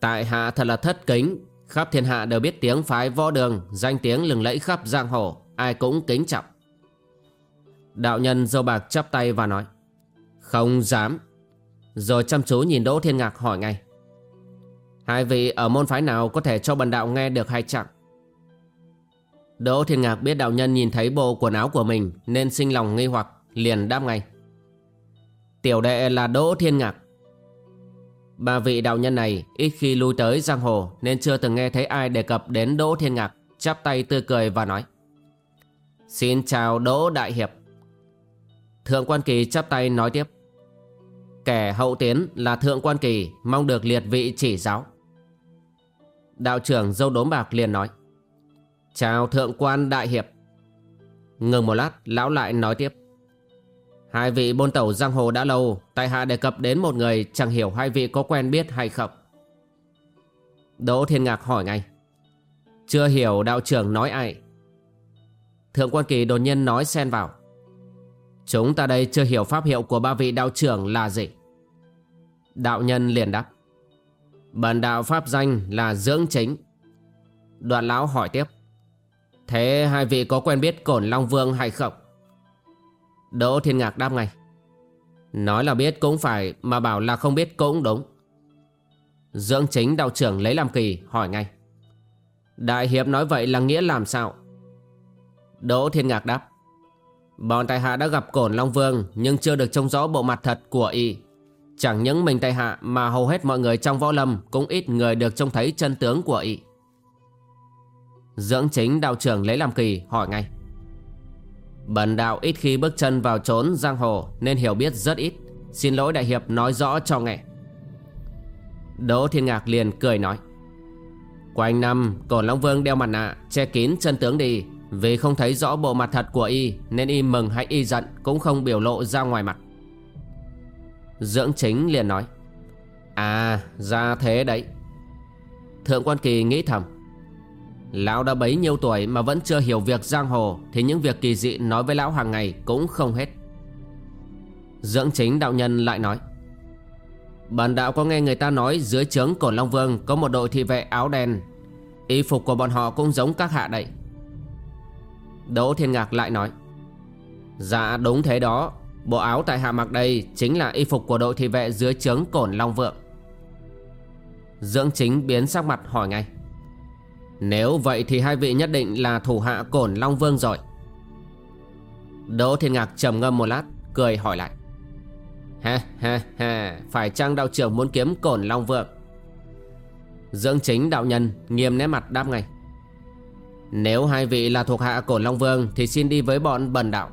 Tại hạ thật là thất kính, Khắp thiên hạ đều biết tiếng phái võ đường, Danh tiếng lừng lẫy khắp giang hồ, Ai cũng kính trọng. Đạo nhân dâu bạc chắp tay và nói, Không dám. Rồi chăm chú nhìn Đỗ Thiên Ngạc hỏi ngay, Hai vị ở môn phái nào có thể cho bần đạo nghe được hay chẳng Đỗ Thiên Ngạc biết đạo nhân nhìn thấy bộ quần áo của mình Nên sinh lòng nghi hoặc, liền đáp ngay. Tiểu đệ là Đỗ Thiên Ngạc. Ba vị đạo nhân này ít khi lui tới giang hồ Nên chưa từng nghe thấy ai đề cập đến Đỗ Thiên Ngạc, Chắp tay tươi cười và nói. Xin chào Đỗ Đại Hiệp. Thượng Quan Kỳ chắp tay nói tiếp. Kẻ hậu tiến là Thượng Quan Kỳ, Mong được liệt vị chỉ giáo. Đạo trưởng dâu đốm bạc liền nói. Chào thượng quan đại hiệp. Ngừng một lát, lão lại nói tiếp. Hai vị bôn tẩu giang hồ đã lâu, Tại hạ đề cập đến một người, Chẳng hiểu hai vị có quen biết hay không. Đỗ Thiên Ngạc hỏi ngay. Chưa hiểu đạo trưởng nói ai. Thượng quan kỳ đột nhiên nói xen vào. Chúng ta đây chưa hiểu pháp hiệu của ba vị đạo trưởng là gì. Đạo nhân liền đáp. Bần đạo pháp danh là dưỡng chính. Đoạn lão hỏi tiếp. Thế hai vị có quen biết Cổn Long Vương hay không? Đỗ Thiên Ngạc đáp ngay. Nói là biết cũng phải, Mà bảo là không biết cũng đúng. Dưỡng chính đạo trưởng lấy làm kỳ, hỏi ngay. Đại hiệp nói vậy là nghĩa làm sao? Đỗ Thiên Ngạc đáp. Bọn tài hạ đã gặp cổn Long Vương, Nhưng chưa được trông rõ bộ mặt thật của y. Chẳng những mình tài hạ, Mà hầu hết mọi người trong võ lâm Cũng ít người được trông thấy chân tướng của y. Dưỡng chính đạo trưởng lấy làm kỳ hỏi ngay. Bần đạo ít khi bước chân vào trốn giang hồ Nên hiểu biết rất ít. Xin lỗi đại hiệp nói rõ cho nghe. Đỗ Thiên Ngạc liền cười nói. Quanh năm, Cổn Long Vương đeo mặt nạ, Che kín chân tướng đi. Vì không thấy rõ bộ mặt thật của y, Nên y mừng hay y giận Cũng không biểu lộ ra ngoài mặt. Dưỡng chính liền nói. À ra thế đấy. Thượng quan kỳ nghĩ thầm. Lão đã bấy nhiêu tuổi mà vẫn chưa hiểu việc giang hồ, Thì những việc kỳ dị nói với lão hàng ngày cũng không hết. Dưỡng chính đạo nhân lại nói, Bản đạo có nghe người ta nói dưới trướng cổ Long Vương có một đội thị vệ áo đen. Y phục của bọn họ cũng giống các hạ đậy Đỗ Thiên Ngạc lại nói Dạ đúng thế đó. Bộ áo tại hạ mặc đây chính là y phục của đội thị vệ dưới trướng Cổn Long Vượng Dưỡng chính biến sắc mặt hỏi ngay nếu vậy thì hai vị nhất định là thủ hạ Cổn Long Vương rồi. Đỗ Thiên Ngạc trầm ngâm một lát, Cười hỏi lại. Ha ha ha Phải chăng đạo trưởng muốn kiếm cổn long Vương? Dưỡng chính đạo nhân Nghiêm nét mặt đáp ngay. Nếu hai vị là thuộc hạ cổn long vương Thì xin đi với bọn bần đạo.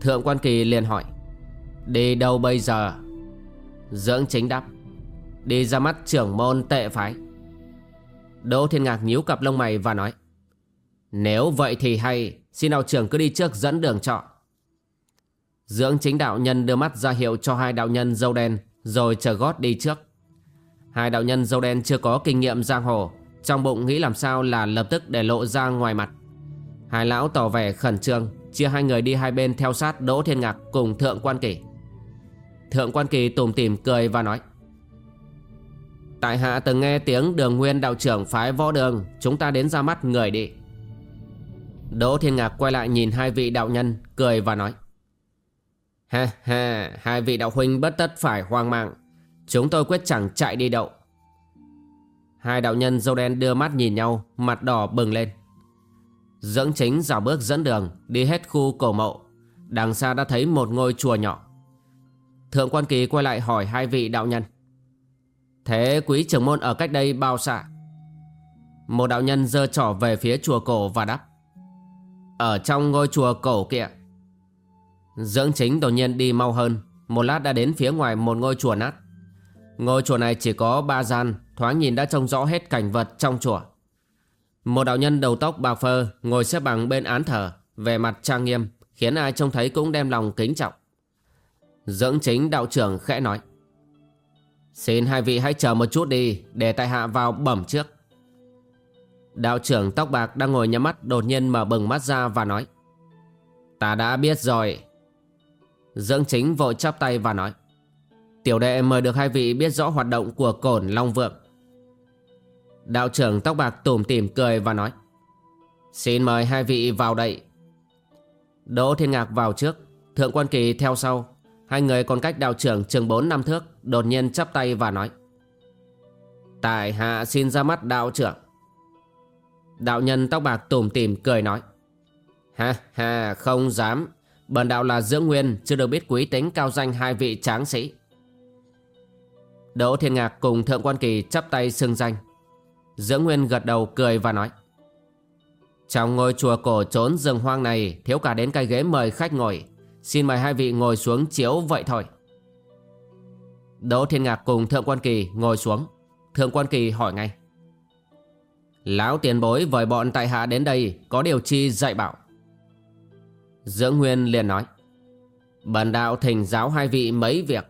Thượng quan kỳ liền hỏi. Đi đâu bây giờ? Dưỡng chính đáp. Đi ra mắt trưởng môn tệ phái. Đỗ Thiên Ngạc nhíu cặp lông mày và nói, Nếu vậy thì hay, Xin đạo trưởng cứ đi trước dẫn đường trọ. Dưỡng chính đạo nhân đưa mắt ra hiệu cho hai đạo nhân dâu đen, Rồi chờ gót đi trước. Hai đạo nhân dâu đen chưa có kinh nghiệm giang hồ, Trong bụng nghĩ làm sao là lập tức để lộ ra ngoài mặt. Hai lão tỏ vẻ khẩn trương, Chia hai người đi hai bên theo sát Đỗ Thiên Ngạc cùng Thượng Quan Kỳ. Thượng Quan Kỳ tùm tìm cười và nói Tại hạ từng nghe tiếng đường nguyên đạo trưởng phái võ đường Chúng ta đến ra mắt người đi Đỗ Thiên Ngạc quay lại nhìn hai vị đạo nhân Cười và nói Ha ha, hai vị đạo huynh bất tất phải hoang mang. Chúng tôi quyết chẳng chạy đi đâu. Hai đạo nhân dâu đen đưa mắt nhìn nhau, mặt đỏ bừng lên. Dưỡng chính dạo bước dẫn đường, đi hết khu cổ mộ. Đằng xa đã thấy một ngôi chùa nhỏ. Thượng quan kỳ quay lại hỏi hai vị đạo nhân. Thế quý trưởng môn ở cách đây bao xa? Một đạo nhân dơ trỏ về phía chùa cổ và đáp. Ở trong ngôi chùa cổ kia. Dưỡng chính đột nhiên đi mau hơn, Một lát đã đến phía ngoài một ngôi chùa nát Ngôi chùa này chỉ có ba gian, Thoáng nhìn đã trông rõ hết cảnh vật trong chùa Một đạo nhân đầu tóc bạc phơ Ngồi xếp bằng bên án thờ Về mặt trang nghiêm, Khiến ai trông thấy cũng đem lòng kính trọng Dưỡng chính đạo trưởng khẽ nói Xin hai vị hãy chờ một chút đi, Để tại hạ vào bẩm trước. Đạo trưởng tóc bạc đang ngồi nhắm mắt, Đột nhiên mở bừng mắt ra và nói, Ta đã biết rồi. Dưỡng chính vội chắp tay và nói, Tiểu đệ mời được hai vị biết rõ hoạt động của cổn Long Vượng. Đạo trưởng tóc bạc tủm tỉm cười và nói, Xin mời hai vị vào đây. Đỗ Thiên Ngạc vào trước, Thượng quan kỳ theo sau. Hai người còn cách đạo trưởng trường 4 năm thước, Đột nhiên chắp tay và nói. Tại hạ xin ra mắt đạo trưởng. Đạo nhân tóc bạc tủm tỉm cười nói. Ha ha, không dám. Bần đạo là Dưỡng Nguyên, Chưa được biết quý tính cao danh hai vị tráng sĩ. Đỗ Thiên Ngạc cùng Thượng Quan Kỳ chắp tay xưng danh. Dưỡng Nguyên gật đầu cười và nói. Trong ngôi chùa cổ trốn rừng hoang này, Thiếu cả đến cái ghế mời khách ngồi. Xin mời hai vị ngồi xuống chiếu vậy thôi. Đỗ Thiên Ngạc cùng Thượng Quan Kỳ ngồi xuống. Thượng Quan Kỳ hỏi ngay. Lão tiền bối với bọn tại hạ đến đây Có điều chi dạy bảo? Dưỡng Nguyên liền nói. Bần đạo thỉnh giáo hai vị mấy việc?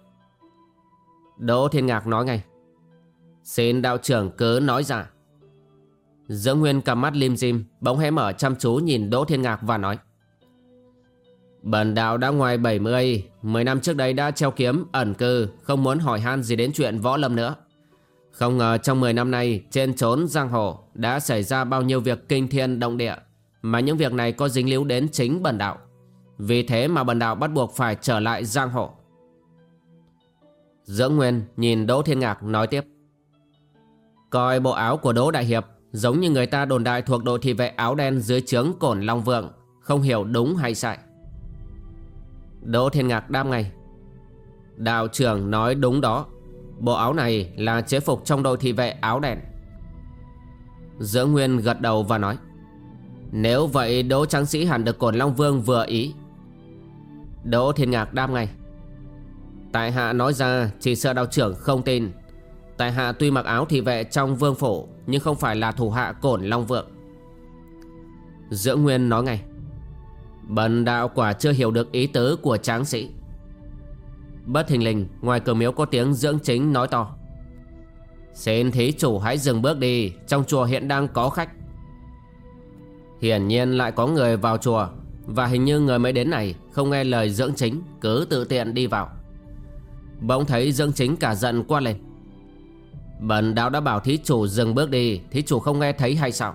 Đỗ Thiên Ngạc nói ngay. Xin đạo trưởng cứ nói ra. Dưỡng Nguyên cầm mắt lim dim, Bỗng hé mở chăm chú nhìn Đỗ Thiên Ngạc và nói. Bần đạo đã ngoài 70 Mười năm trước đây đã treo kiếm, ẩn cư, Không muốn hỏi han gì đến chuyện võ lâm nữa. Không ngờ trong 10 năm nay, Trên trốn giang hồ Đã xảy ra bao nhiêu việc kinh thiên động địa, Mà những việc này có dính líu đến chính bần đạo. Vì thế mà bần đạo bắt buộc phải trở lại giang hồ. Dưỡng Nguyên nhìn Đỗ Thiên Ngạc nói tiếp. Coi bộ áo của Đỗ Đại Hiệp Giống như người ta đồn đại thuộc đội thị vệ áo đen dưới trướng cổn Long Vượng, Không hiểu đúng hay sai. Đỗ Thiên Ngạc đam ngay. Đạo trưởng nói đúng đó. Bộ áo này là chế phục trong đội thị vệ áo đèn Giữa Nguyên gật đầu và nói, Nếu vậy, Đỗ Tráng Sĩ hẳn được cổn Long Vương vừa ý. Đỗ Thiên Ngạc đam ngay, Tại hạ nói ra, chỉ sợ đạo trưởng không tin. Tại hạ tuy mặc áo thị vệ trong vương phủ, Nhưng không phải là thủ hạ cổn Long Vượng Giữa Nguyên nói ngay Bần đạo quả chưa hiểu được ý tứ của tráng sĩ. Bất thình lình, Ngoài cửa miếu có tiếng dưỡng chính nói to. Xin thí chủ hãy dừng bước đi, Trong chùa hiện đang có khách. Hiển nhiên lại có người vào chùa, Và hình như người mới đến này Không nghe lời dưỡng chính, Cứ tự tiện đi vào. Bỗng thấy dưỡng chính cả giận quát lên. Bần đạo đã bảo thí chủ dừng bước đi, Thí chủ không nghe thấy hay sao?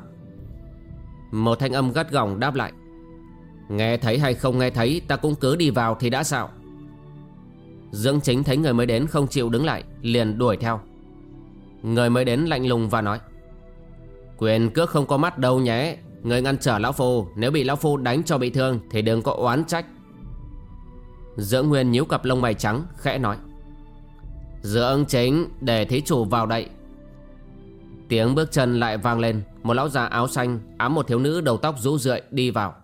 Một thanh âm gắt gỏng đáp lại. Nghe thấy hay không nghe thấy, Ta cũng cứ đi vào thì đã sao? Dương chính thấy người mới đến không chịu đứng lại, Liền đuổi theo. Người mới đến lạnh lùng và nói, Quyền cước không có mắt đâu nhé, Người ngăn trở lão phu, Nếu bị lão phu đánh cho bị thương Thì đừng có oán trách. Dưỡng Nguyên nhíu cặp lông mày trắng, Khẽ nói Dưỡng chính, để thí chủ vào đậy Tiếng bước chân lại vang lên, Một lão già áo xanh Ám một thiếu nữ đầu tóc rũ rượi đi vào.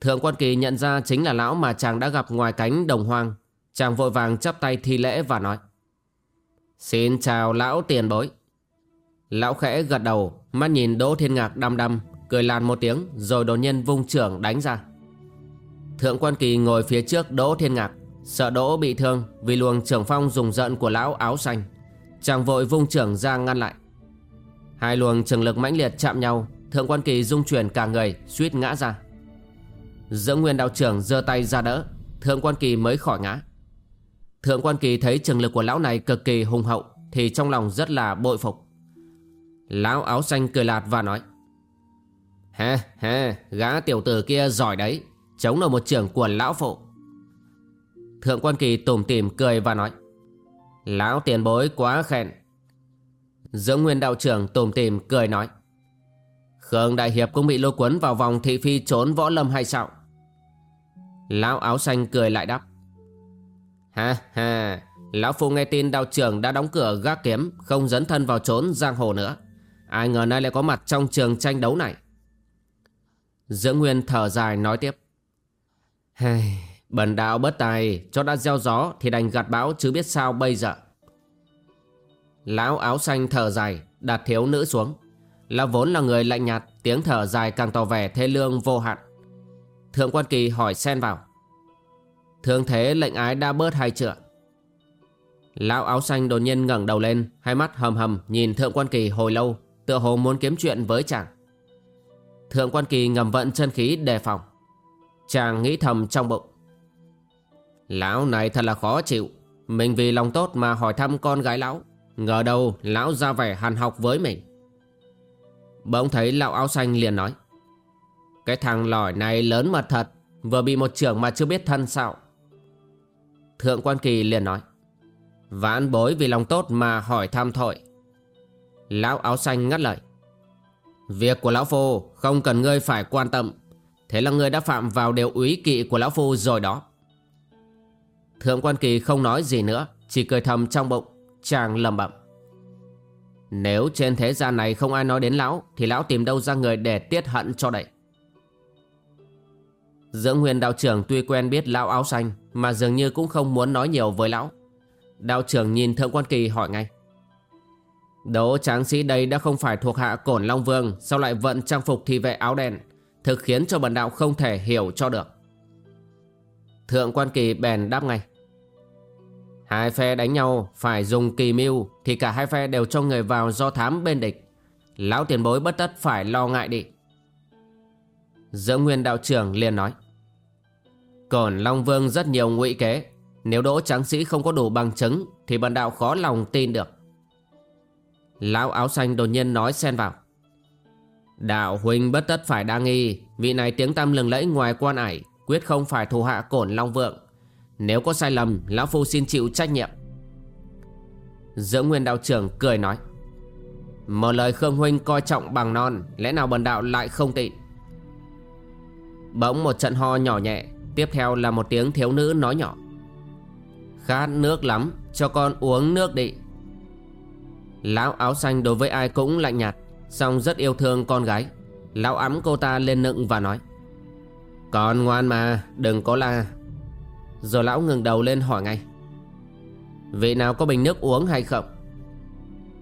Thượng quan kỳ nhận ra chính là lão mà chàng đã gặp ngoài cánh đồng hoang. Chàng vội vàng chắp tay thi lễ và nói, Xin chào lão tiền bối. Lão khẽ gật đầu, Mắt nhìn Đỗ Thiên Ngạc đăm đăm, Cười làn một tiếng, Rồi đột nhiên vung trưởng đánh ra. Thượng quan kỳ ngồi phía trước Đỗ Thiên Ngạc, Sợ Đỗ bị thương Vì luồng trưởng phong dùng giận của lão áo xanh. Chàng vội vung trưởng ra ngăn lại. Hai luồng trường lực mãnh liệt chạm nhau, Thượng quan kỳ dung chuyển cả người, Suýt ngã ra. Giữa nguyên đạo trưởng giơ tay ra đỡ, Thượng quan kỳ mới khỏi ngã. Thượng quan kỳ thấy trường lực của lão này cực kỳ hùng hậu, Thì trong lòng rất là bội phục. Lão áo xanh cười lạt và nói Ha ha Gã tiểu tử kia giỏi đấy, Chống được một trưởng của lão phụ. Thượng quan kỳ tủm tỉm cười và nói, Lão tiền bối quá khen. Giữa nguyên đạo trưởng tủm tỉm cười nói, Khương Đại Hiệp cũng bị lôi cuốn vào vòng thị phi trốn võ lâm hay sao? Lão áo xanh cười lại đáp. Ha ha Lão Phu nghe tin đạo trưởng đã đóng cửa gác kiếm Không dấn thân vào trốn giang hồ nữa. Ai ngờ nay lại có mặt trong trường tranh đấu này. Dưỡng Nguyên thở dài nói tiếp. Hey, Bần đạo bất tài Cho đã gieo gió thì đành gạt bão chứ biết sao bây giờ. Lão áo xanh thở dài Đặt thiếu nữ xuống. Lão vốn là người lạnh nhạt Tiếng thở dài càng tỏ vẻ thê lương vô hạn. Thượng quan kỳ hỏi xen vào. Thương thế lệnh ái đã bớt hai trượng. Lão áo xanh đột nhiên ngẩng đầu lên, Hai mắt hầm hầm nhìn thượng quan kỳ hồi lâu, Tựa hồ muốn kiếm chuyện với chàng. Thượng quan kỳ ngầm vận chân khí đề phòng. Chàng nghĩ thầm trong bụng. Lão này thật là khó chịu. Mình vì lòng tốt mà hỏi thăm con gái lão. Ngờ đâu lão ra vẻ hàn học với mình. Bỗng thấy lão áo xanh liền nói. Cái thằng lỏi này lớn mật thật, Vừa bị một trưởng mà chưa biết thân sao? Thượng quan kỳ liền nói, Vãn bối vì lòng tốt mà hỏi thăm thôi Lão áo xanh ngắt lời, Việc của lão phu không cần ngươi phải quan tâm, Thế là ngươi đã phạm vào điều úy kỵ của lão phu rồi đó. Thượng quan kỳ không nói gì nữa, Chỉ cười thầm trong bụng, Chàng lầm bẩm, Nếu trên thế gian này không ai nói đến lão, Thì lão tìm đâu ra người để tiết hận cho đậy? Dưỡng huyền đạo trưởng tuy quen biết lão áo xanh, Mà dường như cũng không muốn nói nhiều với lão. Đạo trưởng nhìn thượng quan kỳ hỏi ngay. Đỗ tráng sĩ đây đã không phải thuộc hạ cổn Long Vương, Sao lại vận trang phục thì vệ áo đen, Thực khiến cho bần đạo không thể hiểu cho được. Thượng quan kỳ bèn đáp ngay. Hai phe đánh nhau, phải dùng kỳ mưu, Thì cả hai phe đều cho người vào do thám bên địch. Lão tiền bối bất tất phải lo ngại đi. Giữa nguyên đạo trưởng liền nói. Còn Long Vương rất nhiều ngụy kế. Nếu đỗ tráng sĩ không có đủ bằng chứng, Thì bản đạo khó lòng tin được. Lão áo xanh đột nhiên nói xen vào. Đạo huynh bất tất phải đa nghi, Vị này tiếng tăm lừng lẫy ngoài quan ải, Quyết không phải thù hạ cổn Long Vượng Nếu có sai lầm, Lão Phu xin chịu trách nhiệm. Dưỡng Nguyên đạo trưởng cười nói. Một lời Khương Huynh coi trọng bằng non, Lẽ nào bần đạo lại không tị Bỗng một trận ho nhỏ nhẹ Tiếp theo là một tiếng thiếu nữ nói nhỏ. Khát nước lắm, Cho con uống nước đi. Lão áo xanh đối với ai cũng lạnh nhạt, song rất yêu thương con gái. Lão ấm cô ta lên nựng và nói. Con ngoan mà, đừng có la. Rồi lão ngừng đầu lên hỏi ngay. Vị nào có bình nước uống hay không?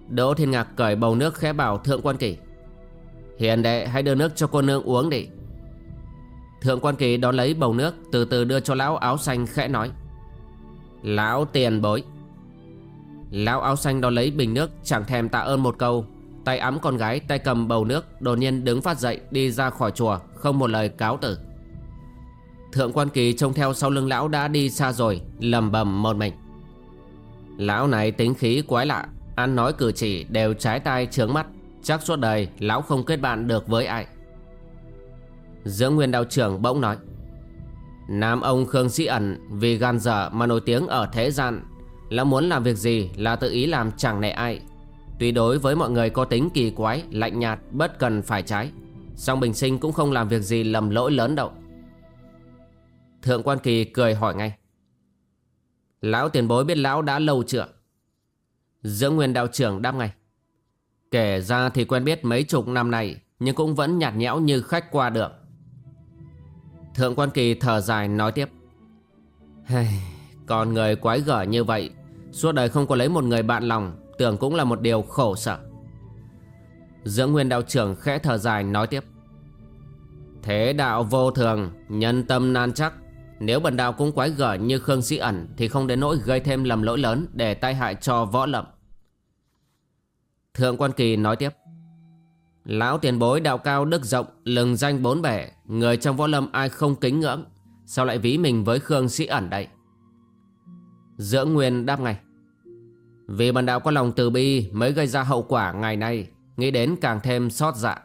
Đỗ Thiên Ngạc cởi bầu nước khẽ bảo Thượng Quan Kỳ. Hiền đệ, hãy đưa nước cho cô nương uống đi. Thượng Quan Kỳ đón lấy bầu nước, Từ từ đưa cho lão áo xanh khẽ nói. Lão tiền bối. Lão áo xanh đón lấy bình nước, Chẳng thèm tạ ơn một câu. Tay ấm con gái, tay cầm bầu nước, Đột nhiên đứng phát dậy, đi ra khỏi chùa, Không một lời cáo tử. Thượng quan kỳ trông theo sau lưng lão đã đi xa rồi, lầm bầm một mình. Lão này tính khí quái lạ, Ăn nói cử chỉ đều trái tai trướng mắt. Chắc suốt đời, lão không kết bạn được với ai. Dưỡng nguyên đạo trưởng bỗng nói, Nam ông Khương Sĩ Ẩn Vì gan dở mà nổi tiếng ở thế gian Là muốn làm việc gì là tự ý làm chẳng nệ ai. Tuy đối với mọi người có tính kỳ quái, Lạnh nhạt, bất cần phải trái, song bình sinh cũng không làm việc gì lầm lỗi lớn đâu. Thượng quan kỳ cười hỏi ngay, Lão tiền bối biết lão đã lâu chưa? Dưỡng nguyên đạo trưởng đáp ngay, Kể ra thì quen biết mấy chục năm này Nhưng cũng vẫn nhạt nhẽo như khách qua đường. Thượng quan kỳ thở dài nói tiếp. Hey, Con người quái gở như vậy Suốt đời không có lấy một người bạn lòng Tưởng cũng là một điều khổ sở. Dưỡng nguyên đạo trưởng khẽ thở dài nói tiếp. Thế đạo vô thường Nhân tâm nan chắc Nếu bần đạo cũng quái gở như Khương Sĩ ẩn Thì không đến nỗi gây thêm lầm lỗi lớn Để tai hại cho võ lậm. Thượng quan kỳ nói tiếp. Lão tiền bối đạo cao đức rộng, Lừng danh bốn bể Người trong võ lâm ai không kính ngưỡng? Sao lại ví mình với Khương Sĩ ẩn đây? Dưỡng Nguyên đáp ngay. Vì bản đạo có lòng từ bi mới gây ra hậu quả ngày nay, Nghĩ đến càng thêm xót dạ.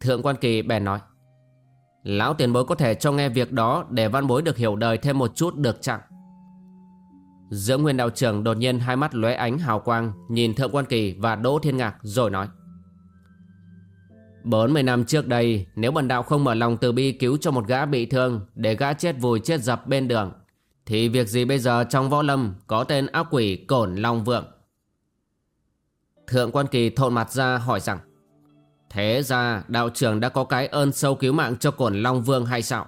Thượng quan kỳ bèn nói, Lão tiền bối có thể cho nghe việc đó Để văn bối được hiểu đời thêm một chút được chẳng Dưỡng nguyên đạo trưởng đột nhiên hai mắt lóe ánh hào quang, Nhìn thượng quan kỳ và đỗ thiên ngạc rồi nói 40 năm trước đây, Nếu bần đạo không mở lòng từ bi cứu cho một gã bị thương Để gã chết vùi chết dập bên đường, thì việc gì bây giờ trong võ lâm Có tên ác quỷ cổn long vượng? Thượng quan kỳ thộn mặt ra hỏi rằng, Thế ra đạo trưởng đã có cái ơn sâu cứu mạng cho cổn long vương hay sao?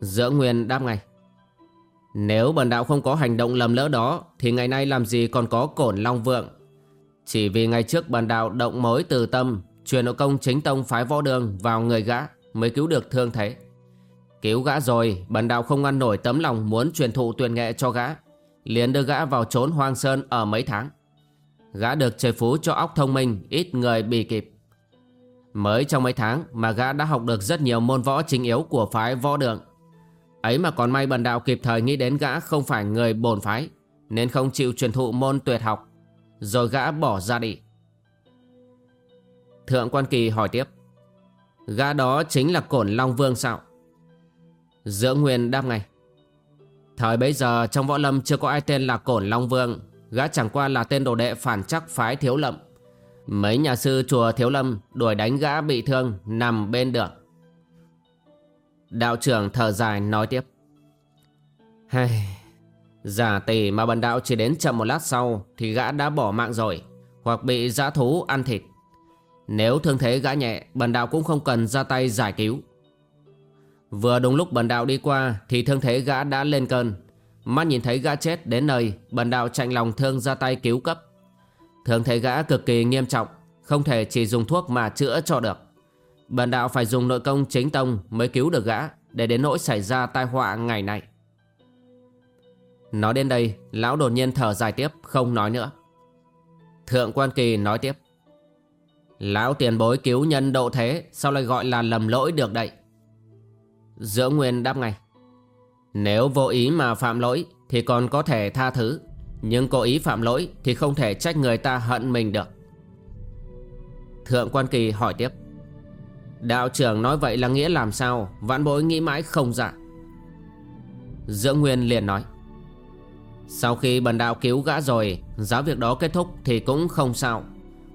Giữa nguyên đáp ngay, Nếu bần đạo không có hành động lầm lỡ đó, Thì ngày nay làm gì còn có cổn long vượng? Chỉ vì ngày trước bần đạo động mối từ tâm Truyền nội công chính tông phái võ đường vào người gã Mới cứu được thương thế. Cứu gã rồi, Bần đạo không ngăn nổi tấm lòng muốn truyền thụ tuyển nghệ cho gã, liền đưa gã vào trốn hoang sơn ở mấy tháng. Gã được trời phú cho óc thông minh, Ít người bị kịp. Mới trong mấy tháng mà gã đã học được rất nhiều môn võ chính yếu của phái võ đường. Ấy mà còn may bần đạo kịp thời nghĩ đến gã không phải người bổn phái, Nên không chịu truyền thụ môn tuyệt học, Rồi gã bỏ ra đi. Thượng quan kỳ hỏi tiếp. Gã đó chính là Cổn Long Vương sao? Dưỡng Nguyên đáp ngay. Thời bấy giờ trong võ lâm chưa có ai tên là Cổn Long Vương. Gã chẳng qua là tên đồ đệ phản chắc phái Thiếu Lâm. Mấy nhà sư chùa Thiếu Lâm đuổi đánh gã bị thương, nằm bên đường. Đạo trưởng thở dài nói tiếp. Hay... Giả tỷ mà bần đạo chỉ đến chậm một lát sau Thì gã đã bỏ mạng rồi, Hoặc bị giã thú ăn thịt. Nếu thương thế gã nhẹ, Bần đạo cũng không cần ra tay giải cứu. Vừa đúng lúc bần đạo đi qua, Thì thương thế gã đã lên cơn. Mắt nhìn thấy gã chết đến nơi, Bần đạo chạy lòng thương ra tay cứu cấp. Thương thế gã cực kỳ nghiêm trọng, Không thể chỉ dùng thuốc mà chữa cho được. Bần đạo phải dùng nội công chính tông Mới cứu được gã, Để đến nỗi xảy ra tai họa ngày nay. Nói đến đây, Lão đột nhiên thở dài tiếp, Không nói nữa. Thượng quan kỳ nói tiếp. Lão tiền bối cứu nhân độ thế, Sao lại gọi là lầm lỗi được đây? Giữa Nguyên đáp ngay. Nếu vô ý mà phạm lỗi, Thì còn có thể tha thứ. Nhưng cố ý phạm lỗi, Thì không thể trách người ta hận mình được. Thượng quan kỳ hỏi tiếp. Đạo trưởng nói vậy là nghĩa làm sao? Vãn bối nghĩ mãi không dạ Dưỡng Nguyên liền nói. Sau khi bần đạo cứu gã rồi, Giáo việc đó kết thúc thì cũng không sao.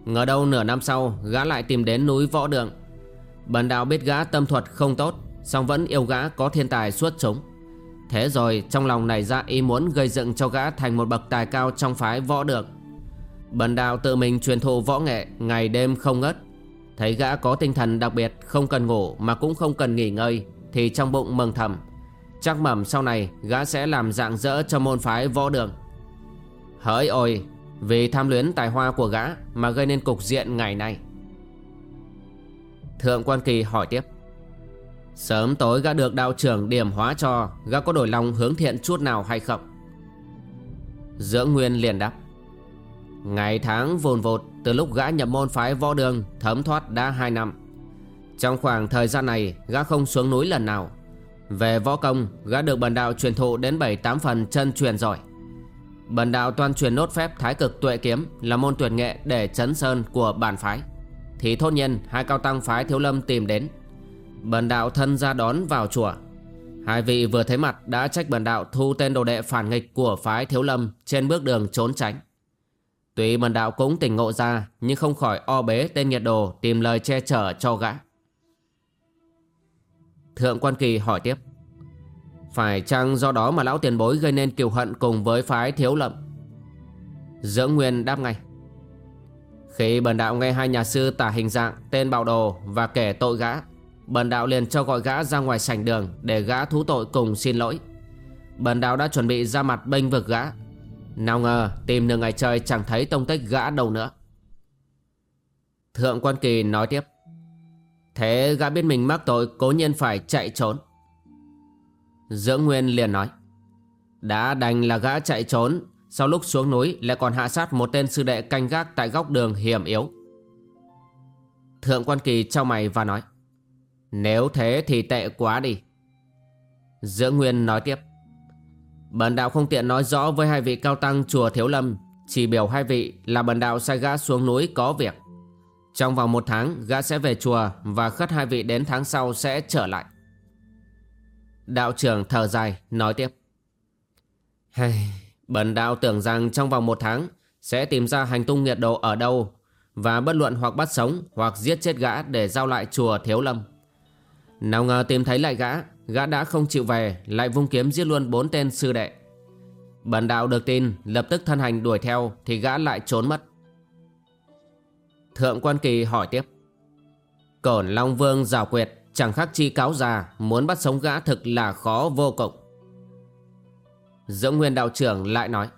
Ngờ đâu nửa năm sau, Gã lại tìm đến núi Võ Đường. Bần đạo biết gã tâm thuật không tốt, song vẫn yêu gã có thiên tài xuất chúng. Thế rồi, trong lòng này ra ý muốn gây dựng cho gã thành một bậc tài cao trong phái võ đường. Bần đạo tự mình truyền thụ võ nghệ, ngày đêm không ngớt Thấy gã có tinh thần đặc biệt, không cần ngủ mà cũng không cần nghỉ ngơi, Thì trong bụng mừng thầm. Chắc mầm sau này, gã sẽ làm dạng dỡ cho môn phái võ đường. Hỡi ôi vì tham luyến tài hoa của gã mà gây nên cục diện ngày nay. Thượng quan kỳ hỏi tiếp. Sớm tối gã được đạo trưởng điểm hóa cho, Gã có đổi lòng hướng thiện chút nào hay không? Dưỡng Nguyên liền đáp. Ngày tháng vồn vột Từ lúc gã nhập môn phái võ đường Thấm thoát đã 2 năm. Trong khoảng thời gian này, Gã không xuống núi lần nào. Về võ công, Gã được bần đạo truyền thụ đến 7-8 phần chân truyền rồi Bần đạo toàn truyền nốt phép Thái cực tuệ kiếm Là môn tuyệt nghệ để chấn sơn của bản phái Thì thốt nhiên, hai cao tăng phái thiếu lâm tìm đến Bần đạo thân ra đón vào chùa Hai vị vừa thấy mặt đã trách bần đạo thu tên đồ đệ phản nghịch của phái thiếu lâm trên bước đường trốn tránh. Tuy bần đạo cũng tỉnh ngộ ra, nhưng không khỏi o bế tên nhiệt đồ tìm lời che chở cho gã. Thượng quan kỳ hỏi tiếp. Phải chăng do đó mà lão tiền bối gây nên kiều hận cùng với phái thiếu lậm Dưỡng Nguyên đáp ngay. Khi bần đạo nghe hai nhà sư tả hình dạng, tên bạo đồ và kể tội gã, Bần đạo liền cho gọi gã ra ngoài sảnh đường Để gã thú tội cùng xin lỗi. Bần đạo đã chuẩn bị ra mặt bênh vực gã. Nào ngờ tìm nửa ngày trời chẳng thấy tông tích gã đâu nữa. Thượng quan kỳ nói tiếp. Thế gã biết mình mắc tội cố nhiên phải chạy trốn. Dưỡng Nguyên liền nói, Đã đành là gã chạy trốn, Sau lúc xuống núi lại còn hạ sát một tên sư đệ canh gác tại góc đường hiểm yếu. Thượng quan kỳ trao mày và nói, nếu thế thì tệ quá đi. Dưỡng Nguyên nói tiếp, Bần đạo không tiện nói rõ với hai vị cao tăng chùa Thiếu Lâm, Chỉ biểu hai vị là bần đạo sai gã xuống núi có việc. Trong vòng một tháng, gã sẽ về chùa Và khất hai vị đến tháng sau sẽ trở lại. Đạo trưởng thở dài nói tiếp. Hey, Bần đạo tưởng rằng trong vòng một tháng Sẽ tìm ra hành tung nghiệt độ ở đâu Và bất luận hoặc bắt sống Hoặc giết chết gã để giao lại chùa Thiếu Lâm. Nào ngờ tìm thấy lại gã Gã đã không chịu về Lại vung kiếm giết luôn bốn tên sư đệ. Bần đạo được tin Lập tức thân hành đuổi theo Thì gã lại trốn mất. Thượng quan kỳ hỏi tiếp. Cổn Long Vương rào quyệt. Chẳng khác chi cáo già, Muốn bắt sống gã thực là khó vô cùng. Dưỡng Nguyên đạo trưởng lại nói,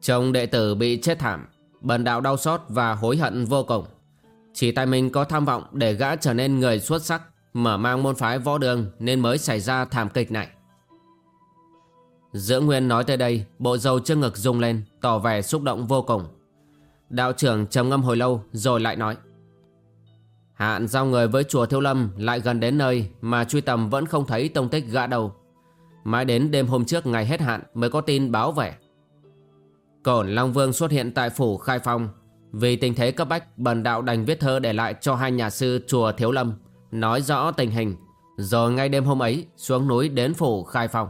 Chồng đệ tử bị chết thảm, Bần đạo đau xót và hối hận vô cùng. Chỉ tại mình có tham vọng để gã trở nên người xuất sắc, Mở mang môn phái võ đường Nên mới xảy ra thảm kịch này. Dưỡng Nguyên nói tới đây, Bộ dầu trước ngực rung lên, Tỏ vẻ xúc động vô cùng. Đạo trưởng trầm ngâm hồi lâu Rồi lại nói Hạn giao người với chùa Thiếu Lâm Lại gần đến nơi Mà truy tầm vẫn không thấy tông tích gã đâu. Mãi đến đêm hôm trước ngày hết hạn Mới có tin báo về. Cổn Long Vương xuất hiện tại phủ Khai Phong. Vì tình thế cấp bách, Bần đạo đành viết thơ để lại cho hai nhà sư chùa Thiếu Lâm, Nói rõ tình hình. Rồi ngay đêm hôm ấy, xuống núi đến phủ khai phong.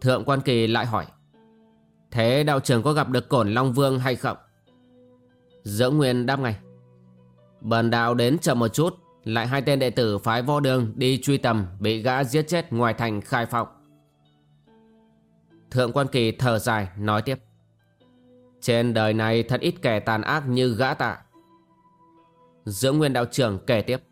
Thượng quan kỳ lại hỏi, Thế đạo trưởng có gặp được cổn Long Vương hay không? Dưỡng Nguyên đáp ngay Bần đạo đến chậm một chút, Lại hai tên đệ tử phái võ đường đi truy tầm, Bị gã giết chết ngoài thành khai phong. Thượng quan kỳ thở dài, nói tiếp. Trên đời này thật ít kẻ tàn ác như gã tạ Dưỡng Nguyên đạo trưởng kể tiếp.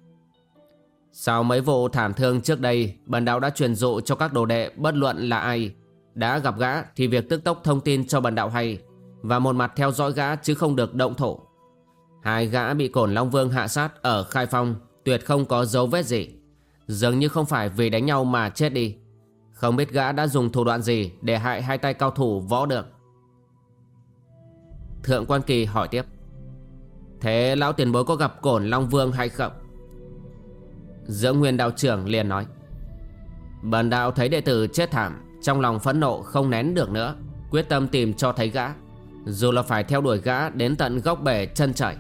Sau mấy vụ thảm thương trước đây, Bần đạo đã truyền dụ cho các đồ đệ, bất luận là ai, Đã gặp gã thì việc tức tốc thông tin cho bần đạo hay Và một mặt theo dõi gã chứ không được động thổ. Hai gã bị cổn Long Vương hạ sát ở Khai Phong, Tuyệt không có dấu vết gì. Dường như không phải vì đánh nhau mà chết đi. Không biết gã đã dùng thủ đoạn gì Để hại hai tay cao thủ võ được. Thượng quan kỳ hỏi tiếp. Thế lão tiền bối có gặp cổn Long Vương hay không? giữa Nguyên đạo trưởng liền nói. Bần đạo thấy đệ tử chết thảm, Trong lòng phẫn nộ không nén được nữa, Quyết tâm tìm cho thấy gã. Dù là phải theo đuổi gã đến tận góc bể chân trời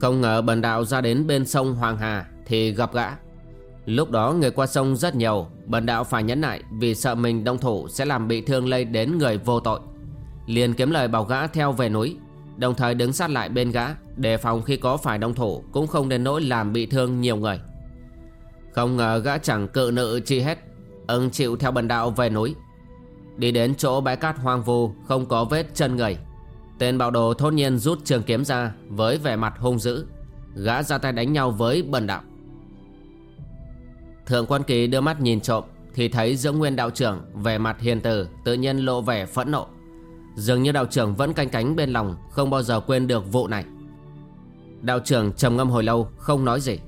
không ngờ bần đạo ra đến bên sông Hoàng Hà Thì gặp gã. Lúc đó người qua sông rất nhiều, Bần đạo phải nhẫn nại Vì sợ mình đông thủ sẽ làm bị thương lây đến người vô tội. Liền kiếm lời bảo gã theo về núi, Đồng thời đứng sát lại bên gã, Đề phòng khi có phải đông thủ Cũng không đến nỗi làm bị thương nhiều người. Không ngờ gã chẳng cự nữ chi hết, Ưng chịu theo bần đạo về núi. Đi đến chỗ bãi cát hoang vu, Không có vết chân người. Tên bạo đồ thốt nhiên rút trường kiếm ra Với vẻ mặt hung dữ, Gã ra tay đánh nhau với bần đạo. Thượng quan kỳ đưa mắt nhìn trộm Thì thấy dưỡng nguyên đạo trưởng Vẻ mặt hiền từ, Tự nhiên lộ vẻ phẫn nộ. Dường như đạo trưởng vẫn canh cánh bên lòng, Không bao giờ quên được vụ này. Đạo trưởng trầm ngâm hồi lâu, Không nói gì.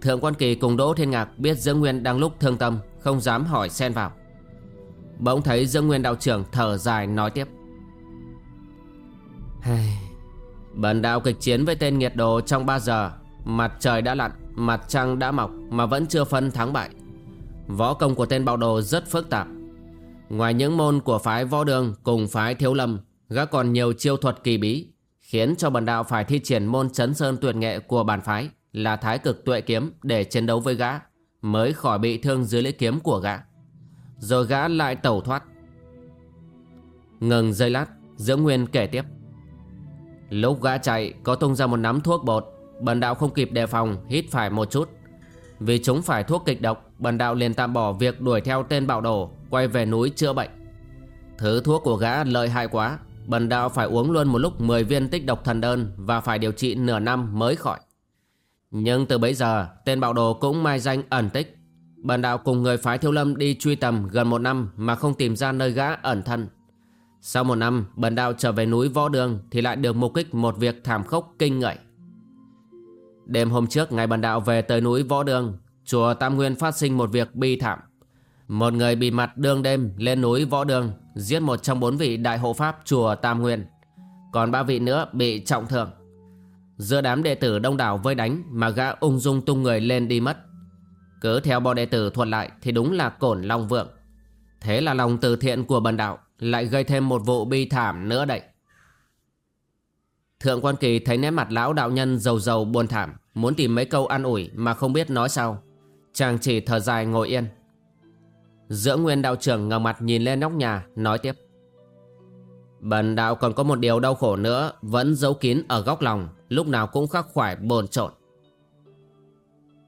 Thượng quan kỳ cùng Đỗ Thiên Ngạc biết dưỡng nguyên đang lúc thương tâm, Không dám hỏi xen vào. Bỗng thấy dưỡng nguyên đạo trưởng thở dài nói tiếp. Bần đạo kịch chiến với tên nghiệt đồ trong 3 giờ. Mặt trời đã lặn, Mặt trăng đã mọc Mà vẫn chưa phân thắng bại. Võ công của tên bạo đồ rất phức tạp. Ngoài những môn của phái võ đường Cùng phái thiếu lâm, Gã còn nhiều chiêu thuật kỳ bí, Khiến cho bần đạo phải thi triển môn chấn sơn tuyệt nghệ của bản phái Là thái cực tuệ kiếm Để chiến đấu với gã, Mới khỏi bị thương dưới lưỡi kiếm của gã. Rồi gã lại tẩu thoát. Ngừng giây lát Dưỡng Nguyên kể tiếp. Lúc gã chạy, có tung ra một nắm thuốc bột. Bần đạo không kịp đề phòng, Hít phải một chút. Vì chúng phải thuốc kịch độc, Bần đạo liền tạm bỏ việc đuổi theo tên bạo đồ, Quay về núi chữa bệnh. Thứ thuốc của gã lợi hại quá. Bần đạo phải uống luôn một lúc 10 viên tích độc thần đơn Và phải điều trị nửa năm mới khỏi. Nhưng từ bấy giờ, Tên bạo đồ cũng mai danh ẩn tích. Bần đạo cùng người phái thiếu lâm đi truy tầm gần một năm Mà không tìm ra nơi gã ẩn thân sau một năm, bần đạo trở về núi Võ Đường thì lại được mục kích một việc thảm khốc kinh ngợi. Đêm hôm trước ngày bần đạo về tới núi Võ Đường, chùa Tam Nguyên phát sinh một việc bi thảm. Một người bị mặt đương đêm lên núi Võ Đường, giết một trong bốn vị đại hộ pháp chùa Tam Nguyên. Còn ba vị nữa bị trọng thương. Giữa đám đệ tử đông đảo vây đánh mà gã ung dung tung người lên đi mất. Cứ theo bọn đệ tử thuật lại thì đúng là cổn long vượng. Thế là lòng từ thiện của bần đạo lại gây thêm một vụ bi thảm nữa đậy Thượng quan kỳ thấy nét mặt lão đạo nhân dầu dầu buồn thảm, Muốn tìm mấy câu an ủi mà không biết nói sao. Chàng chỉ thở dài ngồi yên. Giữa nguyên đạo trưởng ngẩng mặt nhìn lên nóc nhà, Nói tiếp. Bần đạo còn có một điều đau khổ nữa, Vẫn giấu kín ở góc lòng, Lúc nào cũng khắc khoải bồn trộn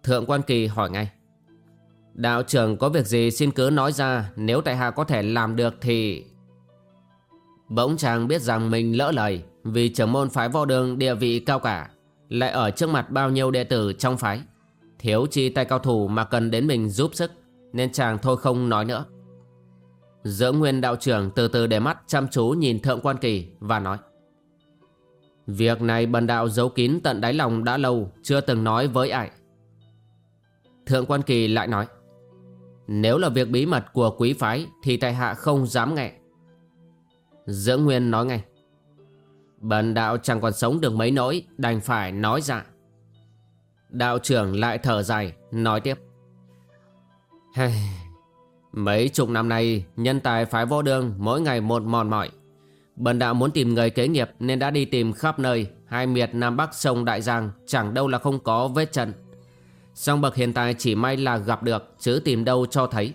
Thượng quan kỳ hỏi ngay. Đạo trưởng có việc gì xin cứ nói ra, Nếu tại hạ có thể làm được thì Bỗng chàng biết rằng mình lỡ lời, Vì trưởng môn phái võ đường địa vị cao cả, Lại ở trước mặt bao nhiêu đệ tử trong phái. Thiếu chi tay cao thủ mà cần đến mình giúp sức, Nên chàng thôi không nói nữa. Dưỡng nguyên đạo trưởng từ từ để mắt chăm chú nhìn thượng quan kỳ và nói, Việc này bần đạo giấu kín tận đáy lòng đã lâu, Chưa từng nói với ai. Thượng quan kỳ lại nói, Nếu là việc bí mật của quý phái Thì tại hạ không dám nghe. Giữa Nguyên nói ngay. Bần đạo chẳng còn sống được mấy nỗi, Đành phải nói dạ Đạo trưởng lại thở dài, Nói tiếp. Mấy chục năm nay, Nhân tài phái vô đường, Mỗi ngày một mòn mỏi. Bần đạo muốn tìm người kế nghiệp Nên đã đi tìm khắp nơi. Hai miệt Nam Bắc sông Đại Giang, Chẳng đâu là không có vết chân. Song bậc hiện tại chỉ may là gặp được, Chứ tìm đâu cho thấy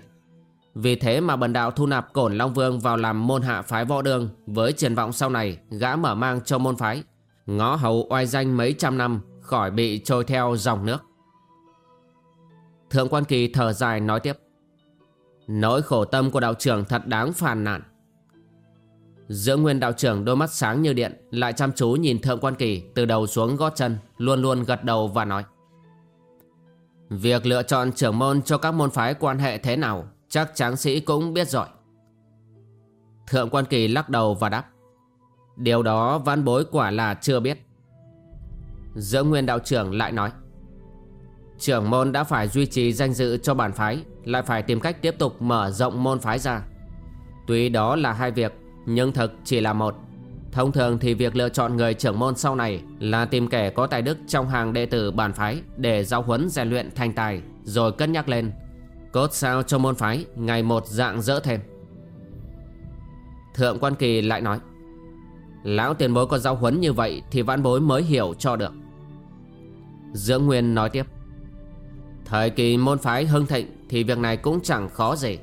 vì thế mà bần đạo thu nạp Cổn Long Vương vào làm môn hạ phái võ đường với triển vọng sau này gã mở mang cho môn phái, ngõ hầu oai danh mấy trăm năm khỏi bị trôi theo dòng nước. Thượng quan kỳ thở dài nói tiếp. Nỗi khổ tâm của đạo trưởng thật đáng phàn nàn. Giữa nguyên đạo trưởng đôi mắt sáng như điện lại chăm chú nhìn thượng quan kỳ từ đầu xuống gót chân, luôn luôn gật đầu và nói. Việc lựa chọn trưởng môn cho các môn phái quan hệ thế nào Chắc tráng sĩ cũng biết rồi. Thượng quan kỳ lắc đầu và đáp, Điều đó văn bối quả là chưa biết. Giữa nguyên đạo trưởng lại nói, Trưởng môn đã phải duy trì danh dự cho bản phái, Lại phải tìm cách tiếp tục mở rộng môn phái ra. Tuy đó là hai việc, Nhưng thực chỉ là một. Thông thường thì việc lựa chọn người trưởng môn sau này Là tìm kẻ có tài đức trong hàng đệ tử bản phái Để giáo huấn rèn luyện thành tài, Rồi cân nhắc lên. Cốt sao cho môn phái, Ngày một dạng dỡ thêm. Thượng quan kỳ lại nói, Lão tiền bối có giáo huấn như vậy Thì vãn bối mới hiểu cho được. Dưỡng Nguyên nói tiếp, Thời kỳ môn phái hưng thịnh Thì việc này cũng chẳng khó gì,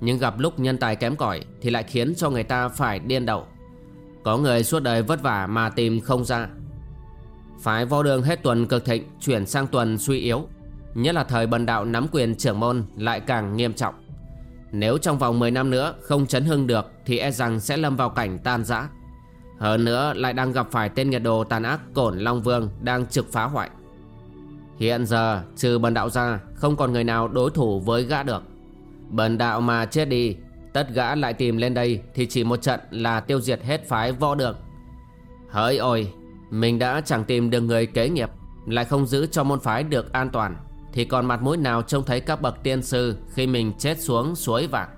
Nhưng gặp lúc nhân tài kém cỏi Thì lại khiến cho người ta phải điên đầu. Có người suốt đời vất vả mà tìm không ra. Phái võ đường hết tuần cực thịnh Chuyển sang tuần suy yếu. Nhất là thời bần đạo nắm quyền trưởng môn Lại càng nghiêm trọng. Nếu trong vòng 10 năm nữa không chấn hưng được Thì e rằng sẽ lâm vào cảnh tan rã. Hơn nữa lại đang gặp phải tên nghiệt đồ tàn ác Cổn Long Vương đang trực phá hoại. Hiện giờ trừ bần đạo ra Không còn người nào đối thủ với gã được. Bần đạo mà chết đi, Tất gã lại tìm lên đây Thì chỉ một trận là tiêu diệt hết phái võ đường. Hỡi ôi, Mình đã chẳng tìm được người kế nghiệp, Lại không giữ cho môn phái được an toàn. Thì còn mặt mũi nào trông thấy các bậc tiên sư Khi mình chết xuống suối vàng?